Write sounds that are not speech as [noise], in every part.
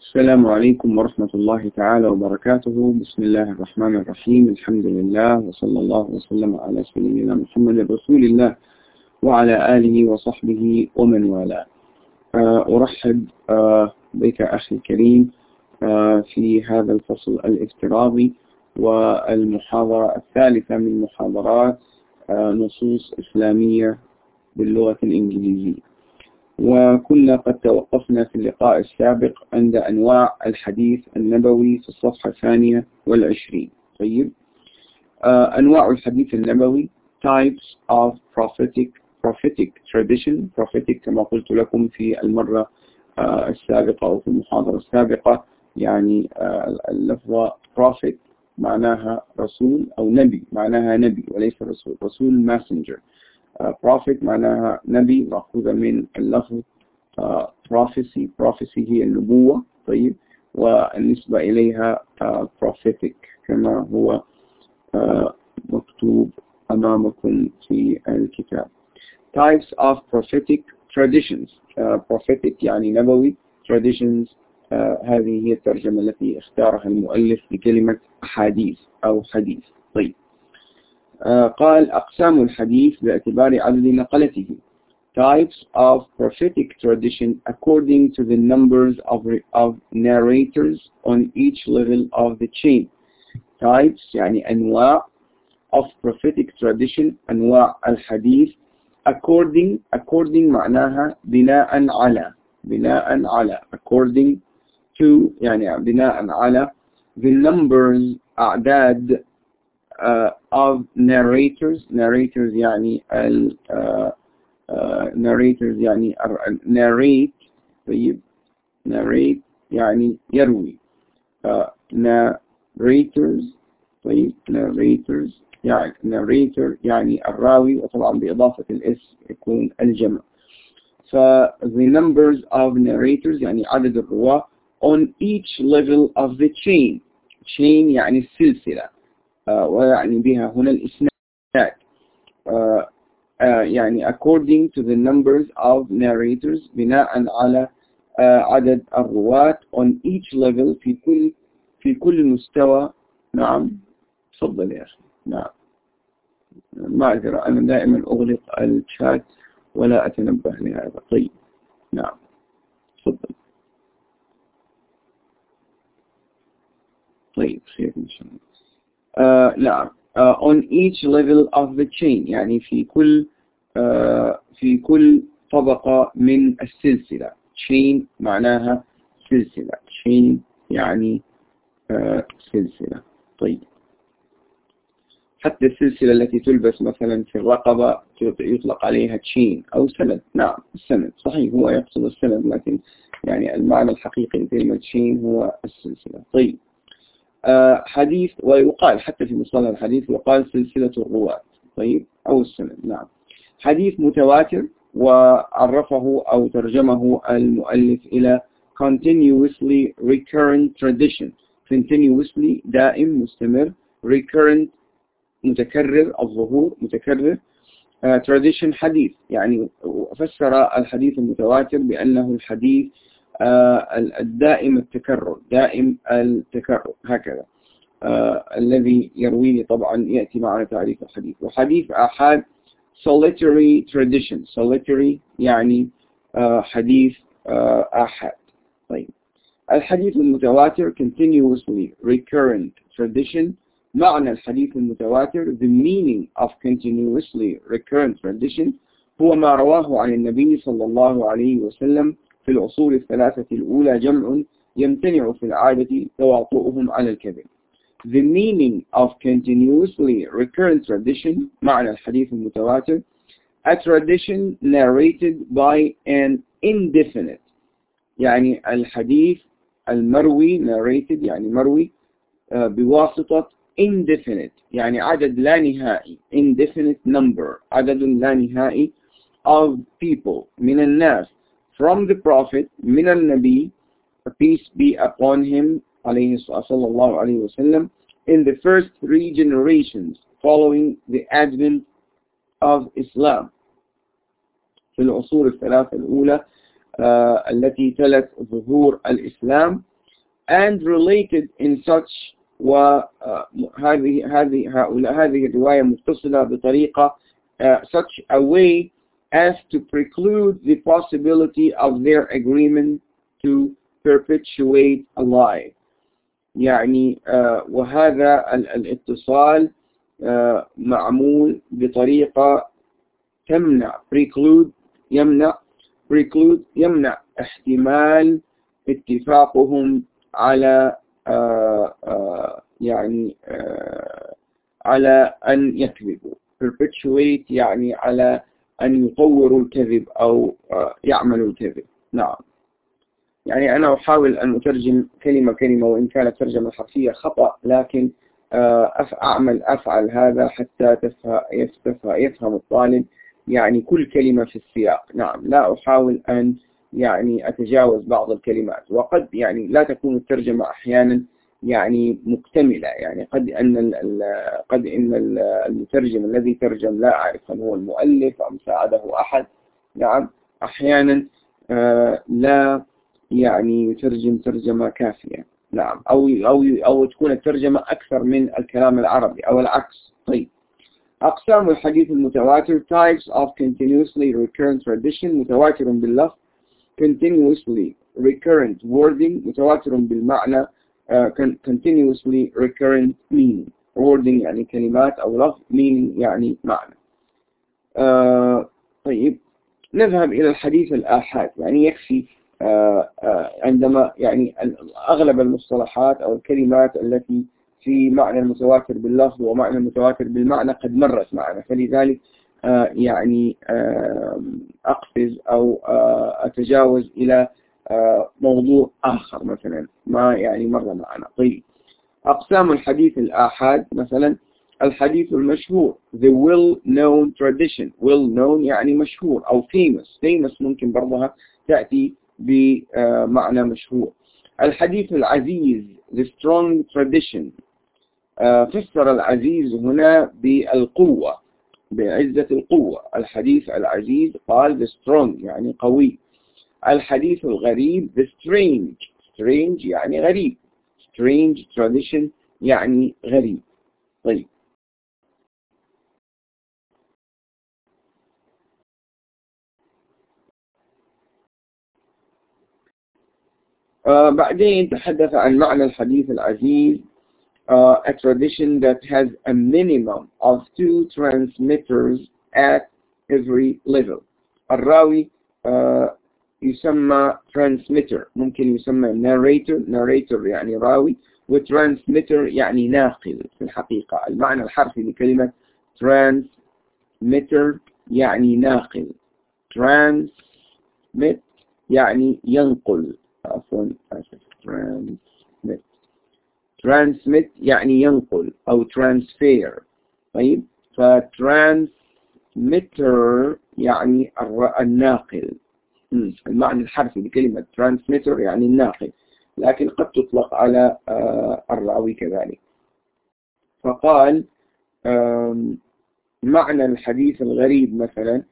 السلام عليكم ورحمة الله تعالى وبركاته. بسم الله الرحمن الرحيم. الحمد لله وصلى الله وسلم على سيدنا محمد رسول الله وعلى آله وصحبه ومن والاه. أرحب بك أخي الكريم في هذا الفصل الافتراضي والمحاضرة الثالثة من محاضرات نصوص إسلامية باللغة الإنجليزية. وكنا قد توقفنا في اللقاء السابق عند أنواع الحديث النبوي في الصفحة الثانية والعشرين. طيب. أنواع الحديث النبوي. Types of prophetic prophetic tradition. Prophetic كما قلت لكم في المرة السابقة أو في المحاضرة السابقة. يعني اللفظة prophet معناها رسول أو نبي معناها نبي وليس رسول رسول messenger. Prophet معناها نبي مأخوذة من اللفظ prophecy. Prophecy هي النبوة طيب والنسبة إليها prophetic كما هو مكتوب أمامكم في الكتاب. Types of prophetic traditions prophetic يعني نبوي traditions هذه هي الترجمة التي اختارها المؤلف لكلمة أحاديث أو حديث طيب. قال أقسام الحديث باعتبار عدد نقلته types of prophetic tradition according to the numbers of, of narrators on each level of the chain types يعني أنواع of prophetic tradition أنواع الحديث according according معناها بناء على بناء على according to يعني بناء على the numbers أعداد uh, of narrators narrators يعني ال uh, uh, narrators يعني narrate طيب narrate يعني يروي uh, narrators طيب narrators يعني narrator يعني الراوي وطبعا بإضافة الاسم يكون الجمع ف the numbers of narrators يعني عدد الرواة on each level of the chain chain يعني السلسلة ويعني بها هنا الإسناد. يعني according to the numbers of narrators بناء على عدد الرواة on each level في كل في كل مستوى. نعم. تفضل يا أخي. نعم. معذرة أنا دائما أغلق الشات ولا أتنبه لهذا. طيب. نعم. تفضل. طيب خير إن شاء الله. نعم on each level of the chain. يعني في كل uh, في كل طبقة من السلسلة. Chain معناها سلسلة. Chain يعني سلسلة. طيب. حتى السلسلة التي تلبس مثلا في الرقبة يطلق عليها تشين أو سند. نعم السند. صحيح هو يقصد السند لكن يعني المعنى الحقيقي لكلمة تشين هو السلسلة. طيب. حديث ويقال حتى في مصطلح الحديث يقال سلسلة الرواة. طيب؟ أو السند نعم. حديث متواتر وعرفه أو ترجمه المؤلف إلى continuously recurrent tradition. continuously دائم مستمر recurrent متكرر الظهور متكرر uh, tradition حديث. يعني فسر الحديث المتواتر بأنه الحديث الدائم التكرر دائم التكرر هكذا. آه الذي يرويه طبعا يأتي معنا تعريف الحديث. وحديث أحد solitary tradition solitary يعني آه حديث آه أحد. طيب. الحديث المتواتر continuously recurrent tradition. معنى الحديث المتواتر the meaning of continuously recurrent tradition هو ما رواه عن النبي صلى الله عليه وسلم في العصور الثلاثة الأولى جمع يمتنع في العادة تواطؤهم على الكذب. The meaning of continuously recurrent tradition معنى الحديث المتواتر a tradition narrated by an indefinite. يعني الحديث المروي narrated يعني مروي بواسطة indefinite. يعني عدد لا نهائي indefinite number عدد لا نهائي of people من الناس. from the Prophet من النبي peace be upon him عليه صلى الله عليه وسلم in the first three generations following the advent of Islam في العصور الثلاثة الأولى التي تلت ظهور الإسلام and related in such وهذه هذه هؤلاء هذه الرواية متصلة بطريقة uh, such a way as to preclude the possibility of their agreement to perpetuate a lie يعني uh, وهذا الاتصال uh, معمول بطريقة تمنع preclude يمنع preclude يمنع احتمال اتفاقهم على آه، آه، يعني آه، على أن يكذبوا perpetuate يعني على أن يطوروا الكذب أو يعملوا الكذب. نعم. يعني أنا أحاول أن أترجم كلمة كلمة وإن كانت ترجمة حرفية خطأ لكن أعمل أفعل هذا حتى يفهم الطالب. يعني كل كلمة في السياق. نعم. لا أحاول أن يعني أتجاوز بعض الكلمات. وقد يعني لا تكون الترجمة أحيانا يعني مكتملة. يعني قد أن قد إن المترجم الذي ترجم لا أعرف هل هو المؤلف أم ساعده أحد. نعم أحيانا آه، لا يعني يترجم ترجمة كافية. نعم أو أو أو تكون الترجمة أكثر من الكلام العربي أو العكس. طيب. أقسام الحديث المتواتر types of continuously recurrent tradition متواتر باللفظ continuously recurrent wording متواتر بالمعنى continuously recurrent meaning. Wording يعني كلمات أو لفظ meaning يعني معنى. uh, طيب. نذهب إلى الحديث الآحاد. يعني يكفي uh, عندما يعني أغلب المصطلحات أو الكلمات التي في معنى المتواتر باللفظ ومعنى المتواتر بالمعنى قد مرت معنا. فلذلك آه، يعني آه، أقفز أو آه، أتجاوز إلى موضوع آخر مثلا. ما يعني مر معنا. طيب. أقسام الحديث الآحاد مثلا الحديث المشهور the well known tradition. Well known يعني مشهور أو famous. Famous ممكن برضها تأتي بمعنى مشهور. الحديث العزيز the strong tradition. فسر العزيز هنا بالقوة بعزة القوة. الحديث العزيز قال the strong يعني قوي. الحديث الغريب the strange strange يعني غريب strange tradition يعني غريب طيب آه بعدين تحدث عن معنى الحديث العزيز uh, a tradition that has a minimum of two transmitters at every level الراوي uh, يسمى transmitter ممكن يسمى narrator narrator يعني راوي وترانسميتر يعني ناقل في الحقيقة. المعنى الحرفي لكلمة transmitter يعني ناقل. transmit يعني ينقل. عفوا transmit. transmit يعني ينقل أو transfer. طيب؟ فترانسميتر يعني الناقل. المعنى الحرفي لكلمة transmitter يعني الناقل لكن قد تطلق على آه، الراوي كذلك. فقال معنى الحديث الغريب مثلا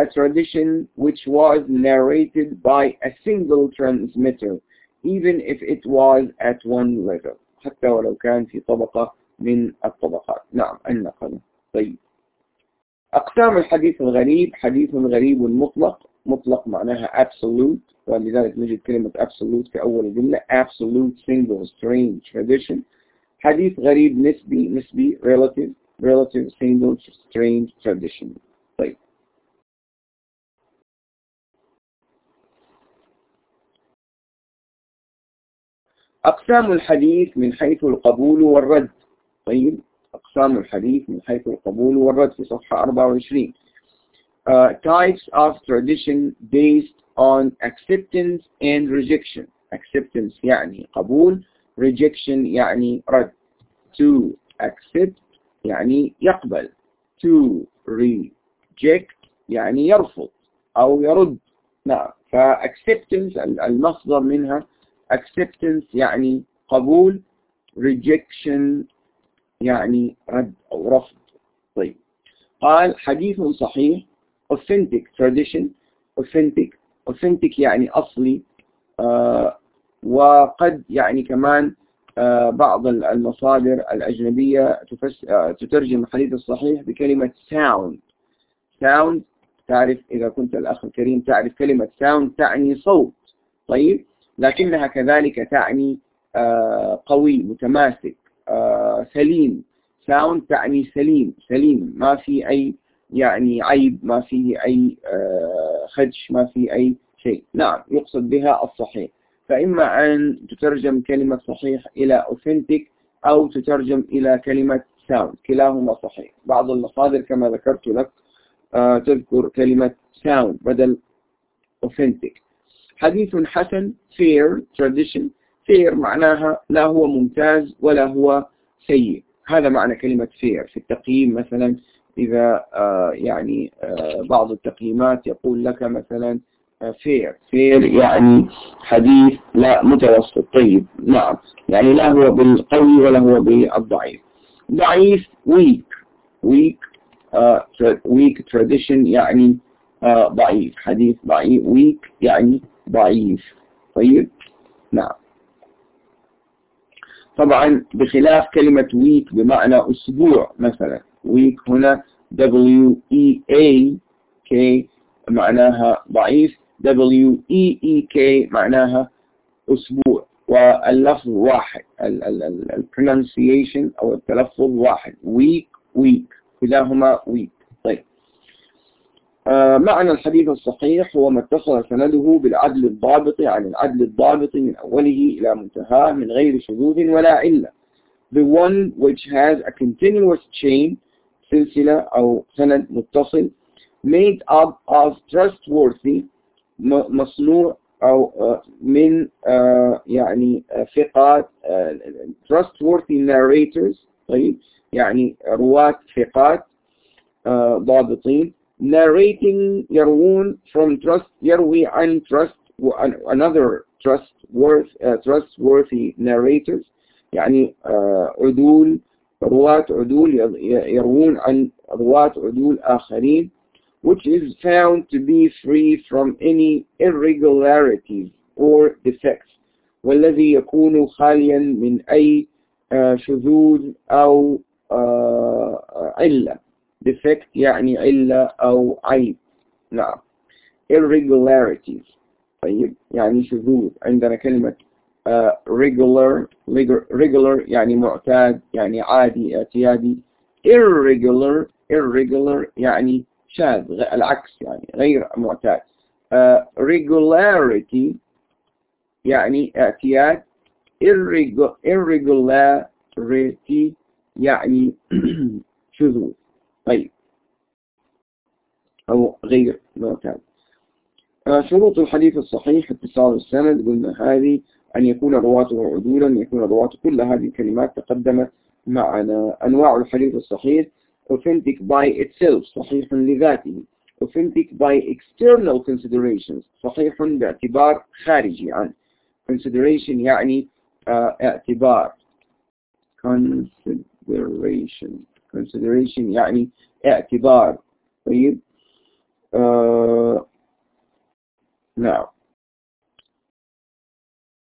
a tradition which was narrated by a single transmitter even if it was at one level حتى ولو كان في طبقة من الطبقات. نعم النقل. طيب. أقسام الحديث الغريب حديث غريب مطلق. مطلق معناها absolute ولذلك نجد كلمة absolute في أول الجملة absolute single strange tradition. حديث غريب نسبي نسبي relative relative single strange tradition. طيب. أقسام الحديث من حيث القبول والرد. طيب. أقسام الحديث من حيث القبول والرد في صفحة 24 uh, types of tradition based on acceptance and rejection acceptance يعني قبول rejection يعني رد to accept يعني يقبل to reject يعني يرفض أو يرد نعم فacceptance المصدر منها acceptance يعني قبول rejection يعني رد أو رفض طيب قال حديث صحيح authentic tradition authentic authentic يعني أصلي uh, وقد يعني كمان آه، بعض المصادر الأجنبية آه، تترجم الحديث الصحيح بكلمة sound. Sound تعرف إذا كنت الأخ الكريم تعرف كلمة sound تعني صوت. طيب؟ لكنها كذلك تعني آه، قوي متماسك سليم. Sound تعني سليم سليم. ما في أي يعني عيب ما فيه أي خدش ما في أي شيء. نعم يقصد بها الصحيح. فإما أن تترجم كلمة صحيح إلى authentic أو تترجم إلى كلمة sound كلاهما صحيح. بعض المصادر كما ذكرت لك آه، تذكر كلمة sound بدل authentic. حديث حسن fair tradition. Fair معناها لا هو ممتاز ولا هو سيء. هذا معنى كلمة fair في التقييم مثلا. إذا آه، يعني آه، بعض التقييمات يقول لك مثلا fair fair يعني حديث لا متوسط. طيب نعم. يعني لا هو بالقوي ولا هو بالضعيف. ضعيف weak weak weak tradition يعني ضعيف. حديث ضعيف weak يعني ضعيف. طيب نعم. طبعا بخلاف كلمة ويك بمعنى أسبوع مثلا. ويك هنا W E A K معناها ضعيف. W E E K معناها أسبوع واللفظ واحد. ال pronunciation أو التلفظ واحد. Week week كلاهما week طيب. آه معنى الحديث الصحيح هو ما اتصل سنده بالعدل الضابط عن العدل الضابط من أوله إلى منتهاه من غير شذوذ ولا علة. The one which has a continuous chain سلسلة أو سند متصل made up of trustworthy مصنوع أو آه، من آه، يعني آه، ثقات trustworthy narrators طيب يعني رواة ثقات ضابطين narrating يروون from trust يروي عن trust another trustworthy, uh, trustworthy narrators يعني عدول رواة عدول يروون عن رواة عدول آخرين which is found to be free from any irregularities or defects. والذي يكون خاليا من أي شذوذ أو علة. Defect يعني علة أو عيب. نعم. Irregularities. طيب. يعني شذوذ عندنا كلمة regular regular يعني معتاد يعني عادي اعتيادي. irregular irregular يعني شاذ العكس يعني غير معتاد. uh, regularity يعني اعتياد. irregularity يعني [clears throat] شذوذ. طيب. أو غير معتاد. uh, شروط الحديث الصحيح اتصال السند قلنا هذه. أن يكون رواته عدولا يكون رواته كل هذه الكلمات تقدمت معنا. أنواع الحديث الصحيح authentic by itself صحيح لذاته. Authentic by external considerations صحيح باعتبار خارجي عن. Consideration يعني uh, اعتبار. Consideration. Consideration يعني اعتبار. طيب؟ uh, نعم.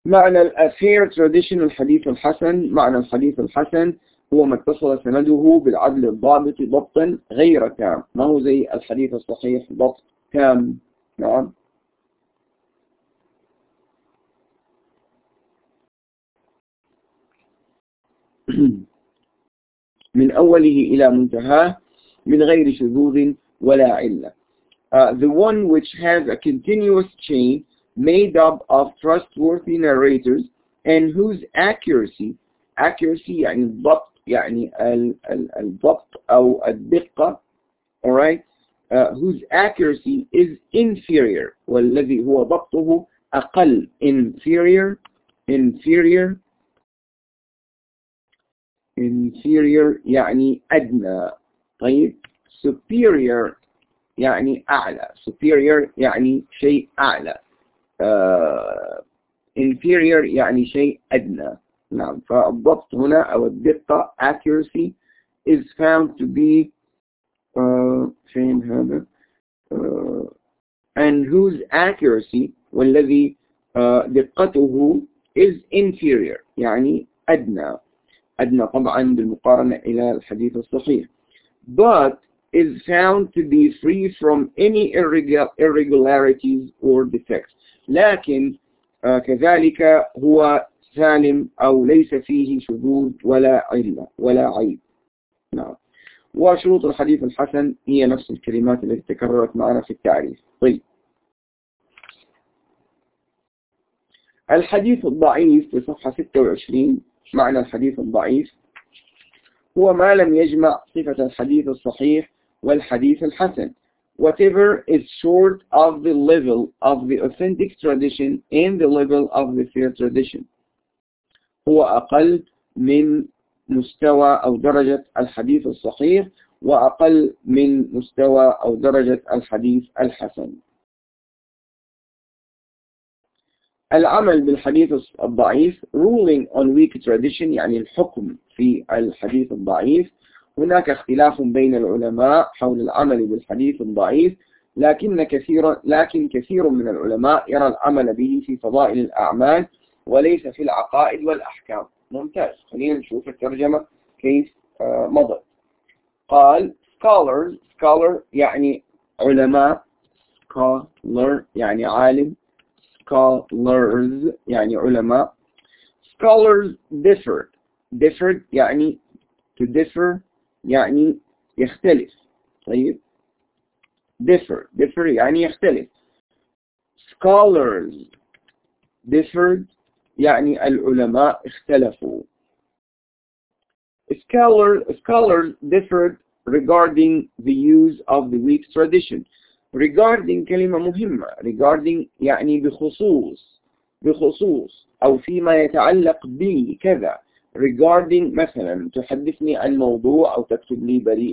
معنى الأخير tradition الحديث الحسن معنى الحديث الحسن هو ما اتصل سنده بالعدل الضابط ضبطا غير تام. ما هو زي الحديث الصحيح ضبط تام؟ نعم. [clears throat] من أوله إلى منتهاه من غير شذوذ ولا علة. Uh, the one which has a continuous chain made up of trustworthy narrators and whose accuracy accuracy يعني الضبط يعني الضبط أو الدقة alright uh, whose accuracy is inferior والذي هو ضبطه أقل inferior inferior inferior يعني أدنى طيب superior يعني أعلى superior يعني شيء أعلى uh, inferior يعني شيء أدنى نعم فالضبط هنا أو الدقة accuracy is found to be uh, فين هذا uh, and whose accuracy والذي uh, دقته is inferior يعني أدنى أدنى طبعا بالمقارنة إلى الحديث الصحيح but is found to be free from any irregularities or defects لكن آه كذلك هو سالم أو ليس فيه شذوذ ولا علة ولا عيب. نعم. وشروط الحديث الحسن هي نفس الكلمات التي تكررت معنا في التعريف. طيب. الحديث الضعيف في صفحة 26 معنى الحديث الضعيف هو ما لم يجمع صفة الحديث الصحيح والحديث الحسن. Whatever is short of the level of the authentic tradition and the level of the fair tradition. هو أقل من مستوى أو درجة الحديث الصحيح وأقل من مستوى أو درجة الحديث الحسن. العمل بالحديث الضعيف ruling on weak tradition يعني الحكم في الحديث الضعيف هناك اختلاف بين العلماء حول العمل بالحديث الضعيف لكن كثير لكن كثير من العلماء يرى العمل به في فضائل الأعمال وليس في العقائد والأحكام. ممتاز. خلينا نشوف الترجمة كيف آه، مضت. قال scholars scholar يعني علماء. Scholar يعني عالم. Scholars يعني علماء. Scholars differed differed يعني to differ يعني يختلف طيب differ differ يعني يختلف scholars differed يعني العلماء اختلفوا Scholar, scholars differed regarding the use of the weak tradition regarding كلمة مهمة regarding يعني بخصوص بخصوص أو فيما يتعلق به كذا regarding مثلا تحدثني عن موضوع أو تكتب لي بري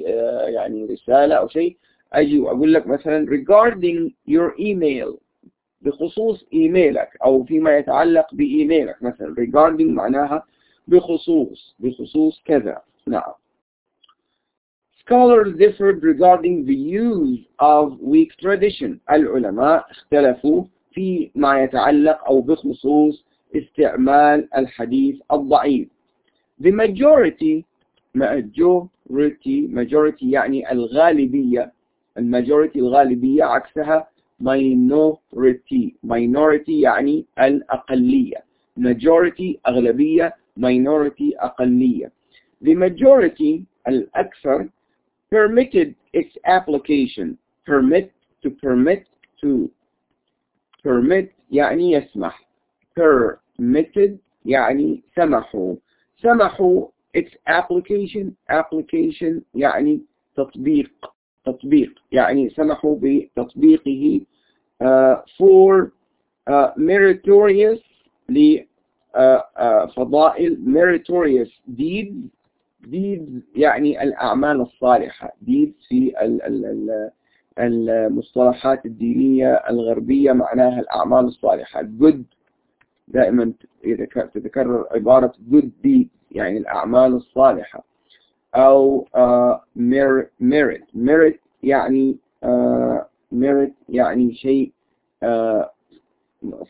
يعني رسالة أو شيء أجي وأقول لك مثلا regarding your email بخصوص إيميلك أو فيما يتعلق بإيميلك مثلا regarding معناها بخصوص بخصوص كذا نعم Scholars differed regarding the use of weak tradition. العلماء اختلفوا في ما يتعلق أو بخصوص استعمال الحديث الضعيف. The majority majority majority يعني الغالبية المajority الغالبية عكسها minority minority يعني الأقلية majority أغلبية minority أقلية the majority الأكثر permitted its application permit to permit to permit يعني يسمح permitted يعني سمحوا سمحوا its application. Application يعني تطبيق. تطبيق يعني سمحوا بتطبيقه uh, for uh, meritorious لفضائل meritorious deeds. Deeds يعني الأعمال الصالحة. Deeds في المصطلحات الدينية الغربية معناها الأعمال الصالحة. Good دائما تتكرر عبارة good deeds يعني الأعمال الصالحة أو merit merit يعني merit يعني شيء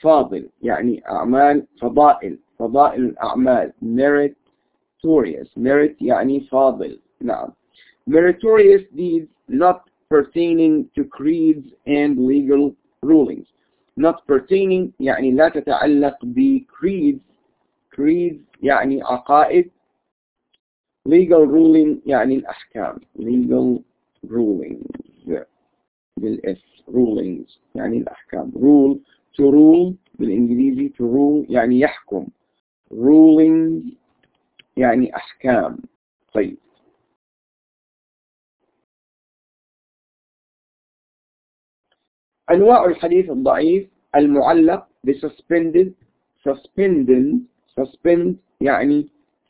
فاضل يعني أعمال فضائل فضائل الأعمال meritorious merit يعني فاضل نعم meritorious deeds not pertaining to creeds and legal rulings not pertaining يعني لا تتعلق ب creeds. Creeds يعني عقائد. Legal ruling يعني الأحكام. Legal rulings. بالإس. Rulings يعني الأحكام. Rule to rule. بالإنجليزي to rule يعني يحكم. Rulings يعني أحكام. طيب. أنواع الحديث الضعيف المعلق بsuspended suspended suspend يعني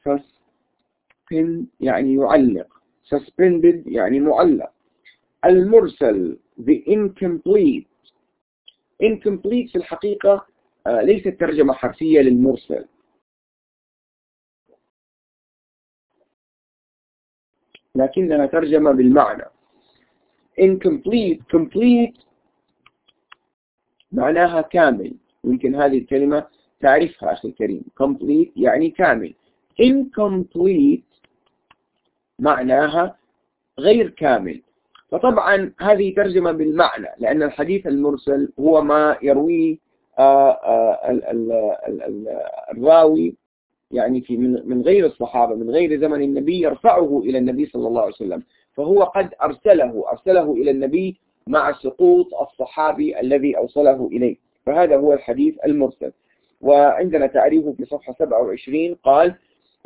suspend يعني يعلق suspended يعني معلق. المرسل the incomplete incomplete في الحقيقة ليست ترجمة حرفية للمرسل. لكنها ترجمة بالمعنى. incomplete complete معناها كامل. يمكن هذه الكلمة تعرفها أخي الكريم. complete يعني كامل. incomplete معناها غير كامل. فطبعا هذه ترجمة بالمعنى لأن الحديث المرسل هو ما يرويه آه، آه، الراوي يعني في من غير الصحابة من غير زمن النبي يرفعه إلى النبي صلى الله عليه وسلم. فهو قد أرسله أرسله إلى النبي مع سقوط الصحابي الذي أوصله إليه. فهذا هو الحديث المرسل. وعندنا تعريفه في صفحة 27 قال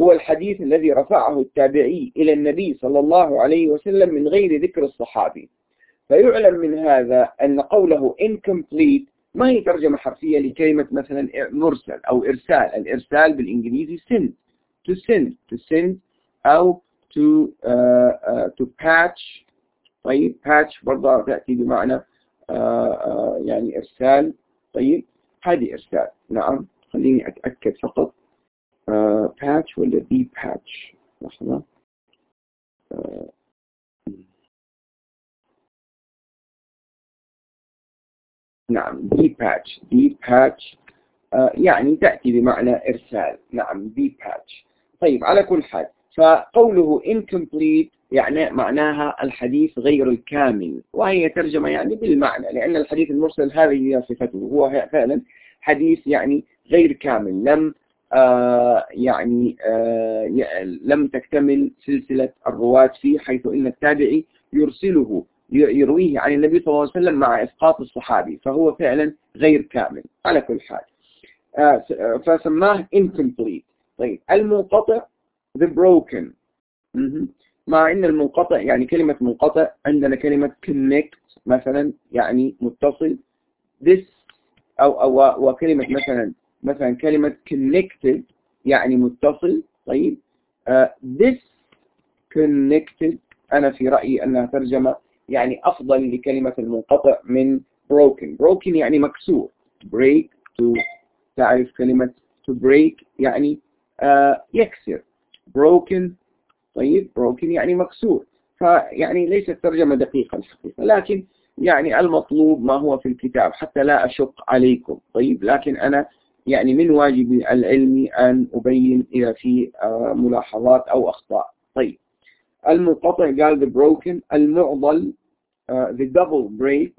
هو الحديث الذي رفعه التابعي إلى النبي صلى الله عليه وسلم من غير ذكر الصحابي. فيعلم من هذا أن قوله incomplete ما هي ترجمة حرفية لكلمة مثلا مرسل أو إرسال. الإرسال بالإنجليزي send. to send. to send أو to uh, uh, to patch طيب patch برضه تأتي بمعنى uh, uh, يعني إرسال. طيب هذه إرسال. نعم خليني أتأكد فقط. uh, patch ولا دي patch لحظة. نعم دي باتش دي باتش يعني تأتي بمعنى إرسال. نعم دي باتش طيب على كل حال فقوله incomplete يعني معناها الحديث غير الكامل وهي ترجمة يعني بالمعنى لأن الحديث المرسل هذه هي صفته هو فعلا حديث يعني غير كامل لم آه يعني آه لم تكتمل سلسلة الرواة فيه حيث إن التابعي يرسله يرويه عن النبي صلى الله عليه وسلم مع إسقاط الصحابي فهو فعلا غير كامل على كل حال. آه، فسماه incomplete. طيب المنقطع the broken. مع إن المنقطع يعني كلمة منقطع عندنا كلمة connect مثلا يعني متصل. This أو, أو وكلمة مثلا مثلا كلمة connected يعني متصل. طيب. uh, this connected أنا في رأيي أنها ترجمة يعني أفضل لكلمة المنقطع من broken. Broken يعني مكسور. Break to تعرف كلمة to break يعني آه يكسر. Broken. طيب broken يعني مكسور. فيعني ليست ترجمة دقيقة الحقيقة لكن يعني المطلوب ما هو في الكتاب حتى لا أشق عليكم. طيب لكن أنا يعني من واجبي العلمي أن أبين إذا في آه، ملاحظات أو أخطاء. طيب المنقطع قال the broken المعضل uh, the double break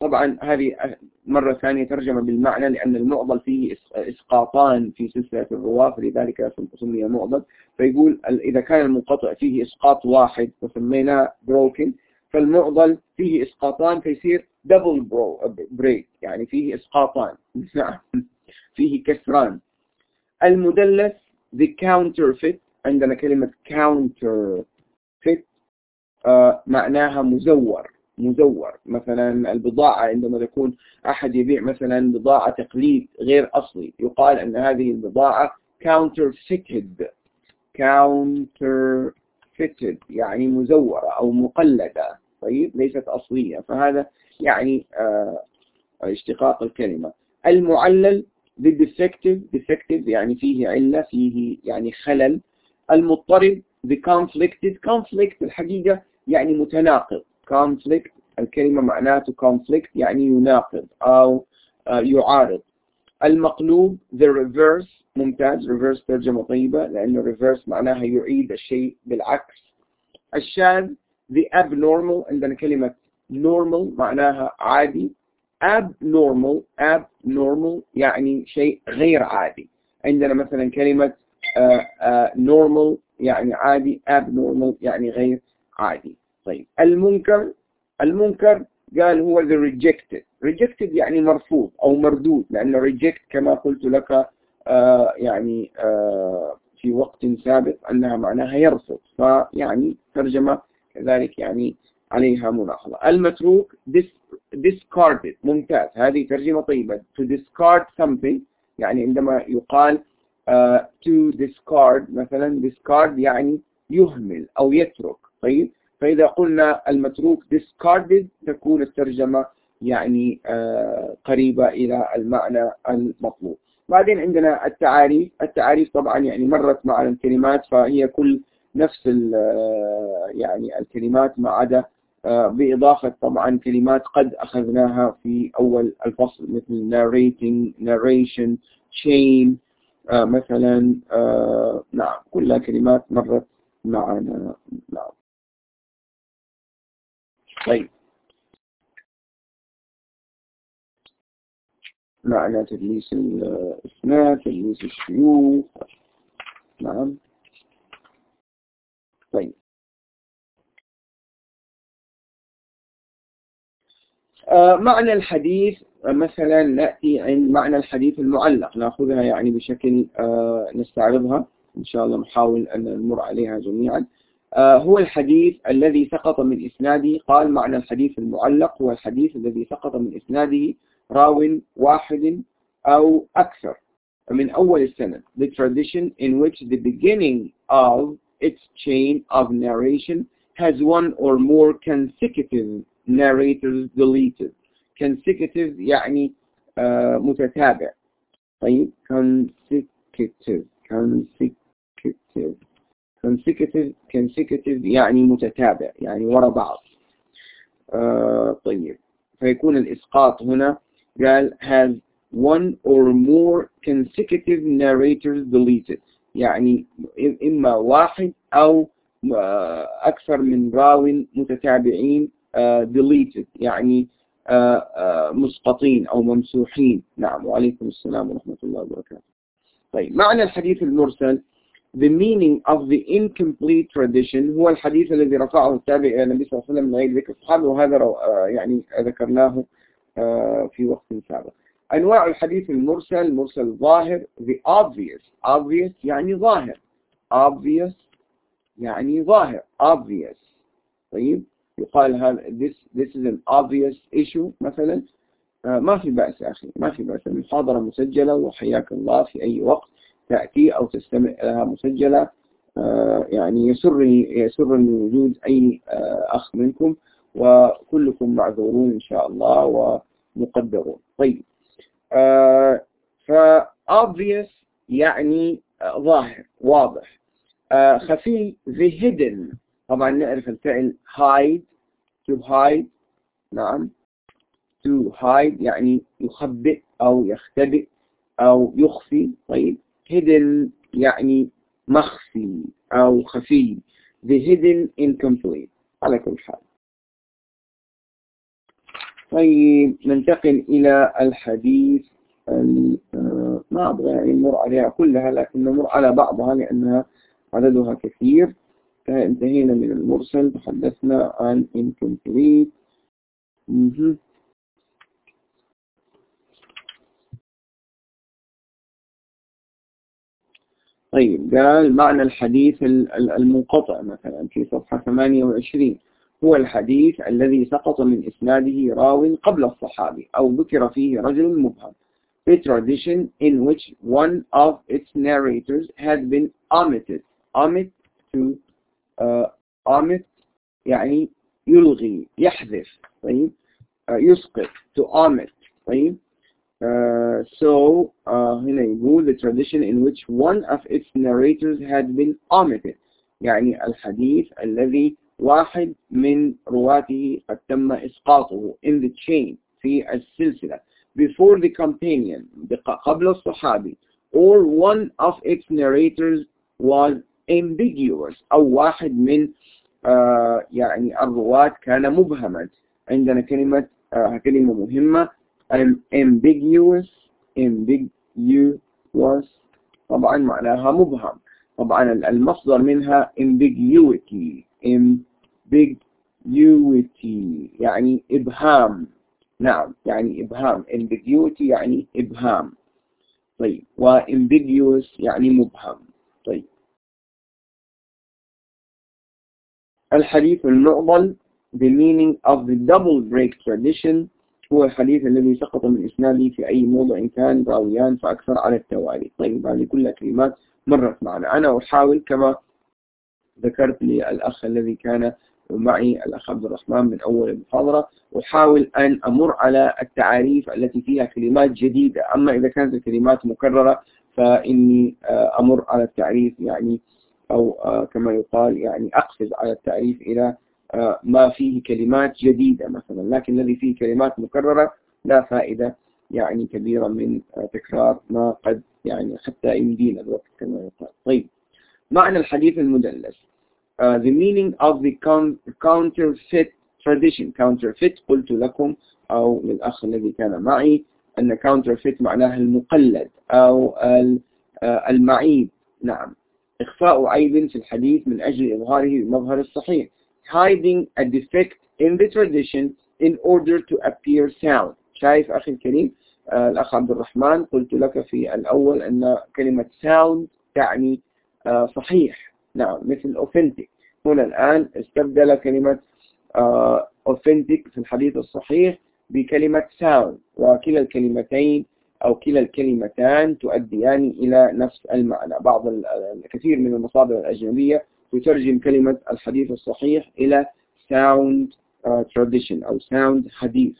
طبعا هذه مرة ثانية ترجمة بالمعنى لأن المعضل فيه إسقاطان في سلسلة الرواة فلذلك سمي معضل فيقول إذا كان المنقطع فيه إسقاط واحد وسميناه broken فالمعضل فيه إسقاطان فيصير double break يعني فيه إسقاطان. [laughs] نعم. فيه كسران. المدلس the counterfeit عندنا كلمة counterfeit آه معناها مزور. مزور. مثلا البضاعة عندما يكون أحد يبيع مثلا بضاعة تقليد غير أصلي يقال أن هذه البضاعة counterfeited. counterfeited يعني مزورة أو مقلدة. طيب ليست أصلية. فهذا يعني آه اشتقاق الكلمة. المعلل the defective defective يعني فيه علة فيه يعني خلل. المضطرب the conflicted conflict الحقيقة يعني متناقض. Conflict. الكلمة معناته conflict يعني يناقض أو آه، يعارض. المقلوب the reverse ممتاز reverse ترجمة طيبة لأنه reverse معناها يعيد الشيء بالعكس. الشاذ the abnormal عندنا كلمة normal معناها عادي. abnormal abnormal يعني شيء غير عادي. عندنا مثلا كلمة uh, uh, normal يعني عادي abnormal يعني غير عادي. طيب. المنكر المنكر قال هو the rejected. rejected يعني مرفوض أو مردود لأن reject كما قلت لك آه يعني آه في وقت سابق أنها معناها يرفض. فيعني ترجمة كذلك يعني عليها ملاحظة المتروك discarded ممتاز. هذه ترجمة طيبة. to discard something يعني عندما يقال uh, to discard مثلا discard يعني يهمل أو يترك. طيب. فإذا قلنا المتروك discarded تكون الترجمة يعني آه قريبة إلى المعنى المطلوب. بعدين عندنا التعاريف. التعاريف طبعا يعني مرت مع الكلمات فهي كل نفس آه، يعني الكلمات ما عدا آه، بإضافة طبعا كلمات قد أخذناها في أول الفصل مثل narrating, narration, chain مثلا نعم كلها كلمات مرت معنا نعم. طيب. معنى تدليس الإسناد تدليس الشيوخ. نعم. طيب. آه معنى الحديث مثلا نأتي عند معنى الحديث المعلق. نأخذها يعني بشكل آه نستعرضها. إن شاء الله نحاول أن نمر عليها جميعا. آه هو الحديث الذي سقط من إسناده قال معنى الحديث المعلق هو الحديث الذي سقط من إسناده راو واحد أو أكثر من أول السنة the tradition in which the beginning of its chain of narration has one or more consecutive narrators deleted consecutive يعني uh, متتابع طيب consecutive consecutive consecutive consecutive يعني متتابع يعني وراء بعض. uh, طيب. فيكون الإسقاط هنا قال has one or more consecutive narrators deleted. يعني إما واحد أو أكثر من راو متتابعين deleted. يعني مسقطين أو ممسوحين. نعم. وعليكم السلام ورحمة الله وبركاته. طيب. معنى الحديث المرسل the meaning of the incomplete tradition هو الحديث الذي رفعه التابع إلى النبي صلى الله عليه وسلم من غير ذكر الصحابة وهذا يعني ذكرناه في وقت سابق. أنواع الحديث المرسل مرسل ظاهر the obvious obvious يعني ظاهر. obvious يعني ظاهر obvious. طيب؟ يقال هذا this this is an obvious issue مثلا. آه ما في بأس أخي ما في بأس. المحاضرة مسجلة وحياك الله في أي وقت. تأتي أو تستمع لها مسجلة آه يعني يسرني يسرني وجود أي آه أخ منكم وكلكم معذورون إن شاء الله ومقدرون. طيب آه ف obvious يعني ظاهر واضح. خفي the hidden. طبعا نعرف الفعل hide to hide نعم to hide يعني يخبئ أو يختبئ أو يخفي. طيب hidden يعني مخفي أو خفي the hidden incomplete. على كل حال. طيب ننتقل إلى الحديث ما أبغى يعني نمر عليها كلها لكن نمر على بعضها لأنها عددها كثير. انتهينا من المرسل تحدثنا عن incomplete. طيب قال معنى الحديث المنقطع مثلا في صفحة 28 هو الحديث الذي سقط من إسناده راو قبل الصحابي أو ذكر فيه رجل مبهم. A tradition in which one of its narrators had been omitted. Omit to uh, omit يعني يلغي يحذف طيب uh, يسقط to omit طيب. uh, so uh, هنا يقول the tradition in which one of its narrators had been omitted يعني الحديث الذي واحد من رواته قد تم إسقاطه in the chain في السلسلة before the companion قبل الصحابي or one of its narrators was ambiguous أو واحد من آه يعني الرواة كان مبهما عندنا كلمة آه كلمة مهمة Ambiguous ambiguous طبعا معناها مبهم طبعا المصدر منها ambiguity ambiguity يعني إبهام نعم يعني إبهام ambiguity يعني إبهام طيب و ambiguous يعني مبهم طيب الحديث المعضل the meaning of the double break tradition هو الحديث الذي سقط من إسناده في أي موضع كان راويان فأكثر على التوالي طيب هذه كلها كلمات مرت معنا. أنا أحاول كما ذكرت للأخ الذي كان معي الأخ عبد الرحمن من أول المحاضرة. أحاول أن أمر على التعاريف التي فيها كلمات جديدة. أما إذا كانت الكلمات مكررة فإني أمر على التعريف يعني أو كما يقال يعني أقفز على التعريف إلى ما فيه كلمات جديدة مثلا لكن الذي فيه كلمات مكررة لا فائدة يعني كبيرة من تكرار ما قد يعني حتى يمدينا الوقت كما يقال. طيب معنى الحديث المدلس uh, the meaning of the counterfeit tradition. Counterfeit قلت لكم أو للأخ الذي كان معي أن counterfeit معناها المقلد أو المعيب نعم. إخفاء عيب في الحديث من أجل إظهاره المظهر الصحيح. Hiding a defect in the tradition in order to appear sound. شايف أخي الكريم؟ آه الأخ عبد الرحمن قلت لك في الأول أن كلمة sound تعني آه صحيح. نعم مثل authentic. هنا الآن استبدل كلمة آه authentic في الحديث الصحيح بكلمة sound وكلا الكلمتين أو كلا الكلمتان تؤديان إلى نفس المعنى. بعض الكثير من المصادر الأجنبية تترجم كلمة الحديث الصحيح إلى sound uh, tradition أو sound حديث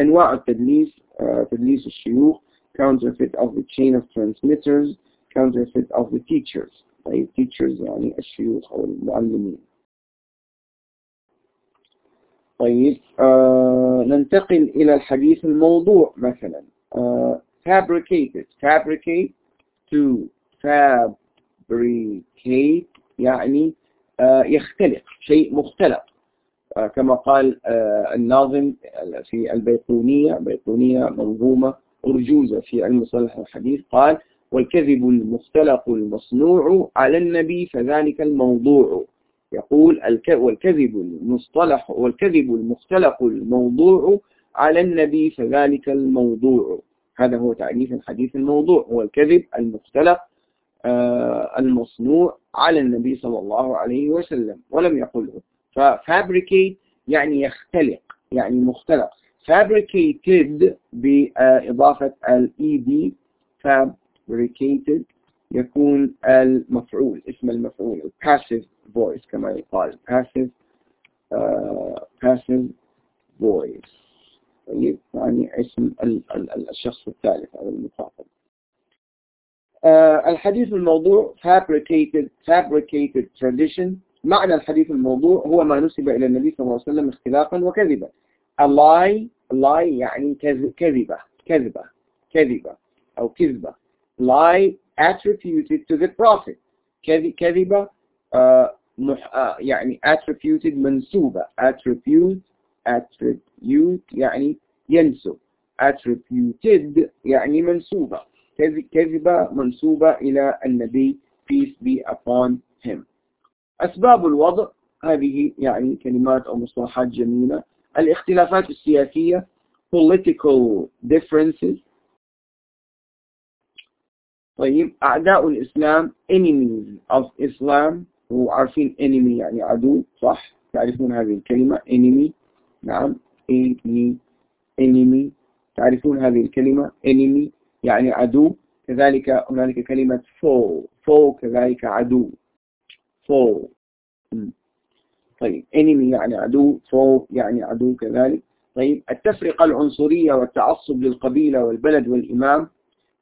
أنواع التدليس uh, تدليس الشيوخ counterfeit of the chain of transmitters counterfeit of the teachers طيب teachers يعني الشيوخ أو المعلمين طيب آه ننتقل إلى الحديث الموضوع مثلا uh, fabricated fabricate to fabricate يعني uh, يختلق شيء مختلق uh, كما قال uh, الناظم في البيقونية بيقونية منظومة أرجوزة في علم صلح الحديث قال والكذب المختلق المصنوع على النبي فذلك الموضوع. يقول والكذب المصطلح والكذب المختلق الموضوع على النبي فذلك الموضوع. هذا هو تعريف الحديث الموضوع. هو الكذب المختلق آه المصنوع على النبي صلى الله عليه وسلم ولم يقله. ففابريكيت يعني يختلق يعني مختلق. Fabricated بإضافة ال ed fabricated يكون المفعول اسم المفعول passive voice كما يقال. Passive uh, passive voice. طيب يعني اسم الشخص الثالث أو المخاطب. الحديث الموضوع fabricated fabricated tradition. معنى الحديث الموضوع هو ما نسب إلى النبي صلى الله عليه وسلم اختلاقا وكذبا. A lie lie يعني كذبة. كذبة. كذبة. أو كذبة. Lie attributed to the prophet. كذبة uh, يعني attributed منسوبة. Attribute attribute يعني ينسب. Attributed يعني منسوبة. كذبة منسوبة إلى النبي peace be upon him. أسباب الوضع هذه يعني كلمات أو مصطلحات جميلة. الاختلافات السياسية political differences. طيب أعداء الإسلام enemies of Islam وعارفين enemy يعني عدو صح؟ تعرفون هذه الكلمة enemy نعم enemy enemy. تعرفون هذه الكلمة enemy. يعني عدو كذلك هنالك كلمة foe foe كذلك عدو. foe طيب enemy يعني عدو foe يعني عدو كذلك. طيب التفرقة العنصرية والتعصب للقبيلة والبلد والإمام.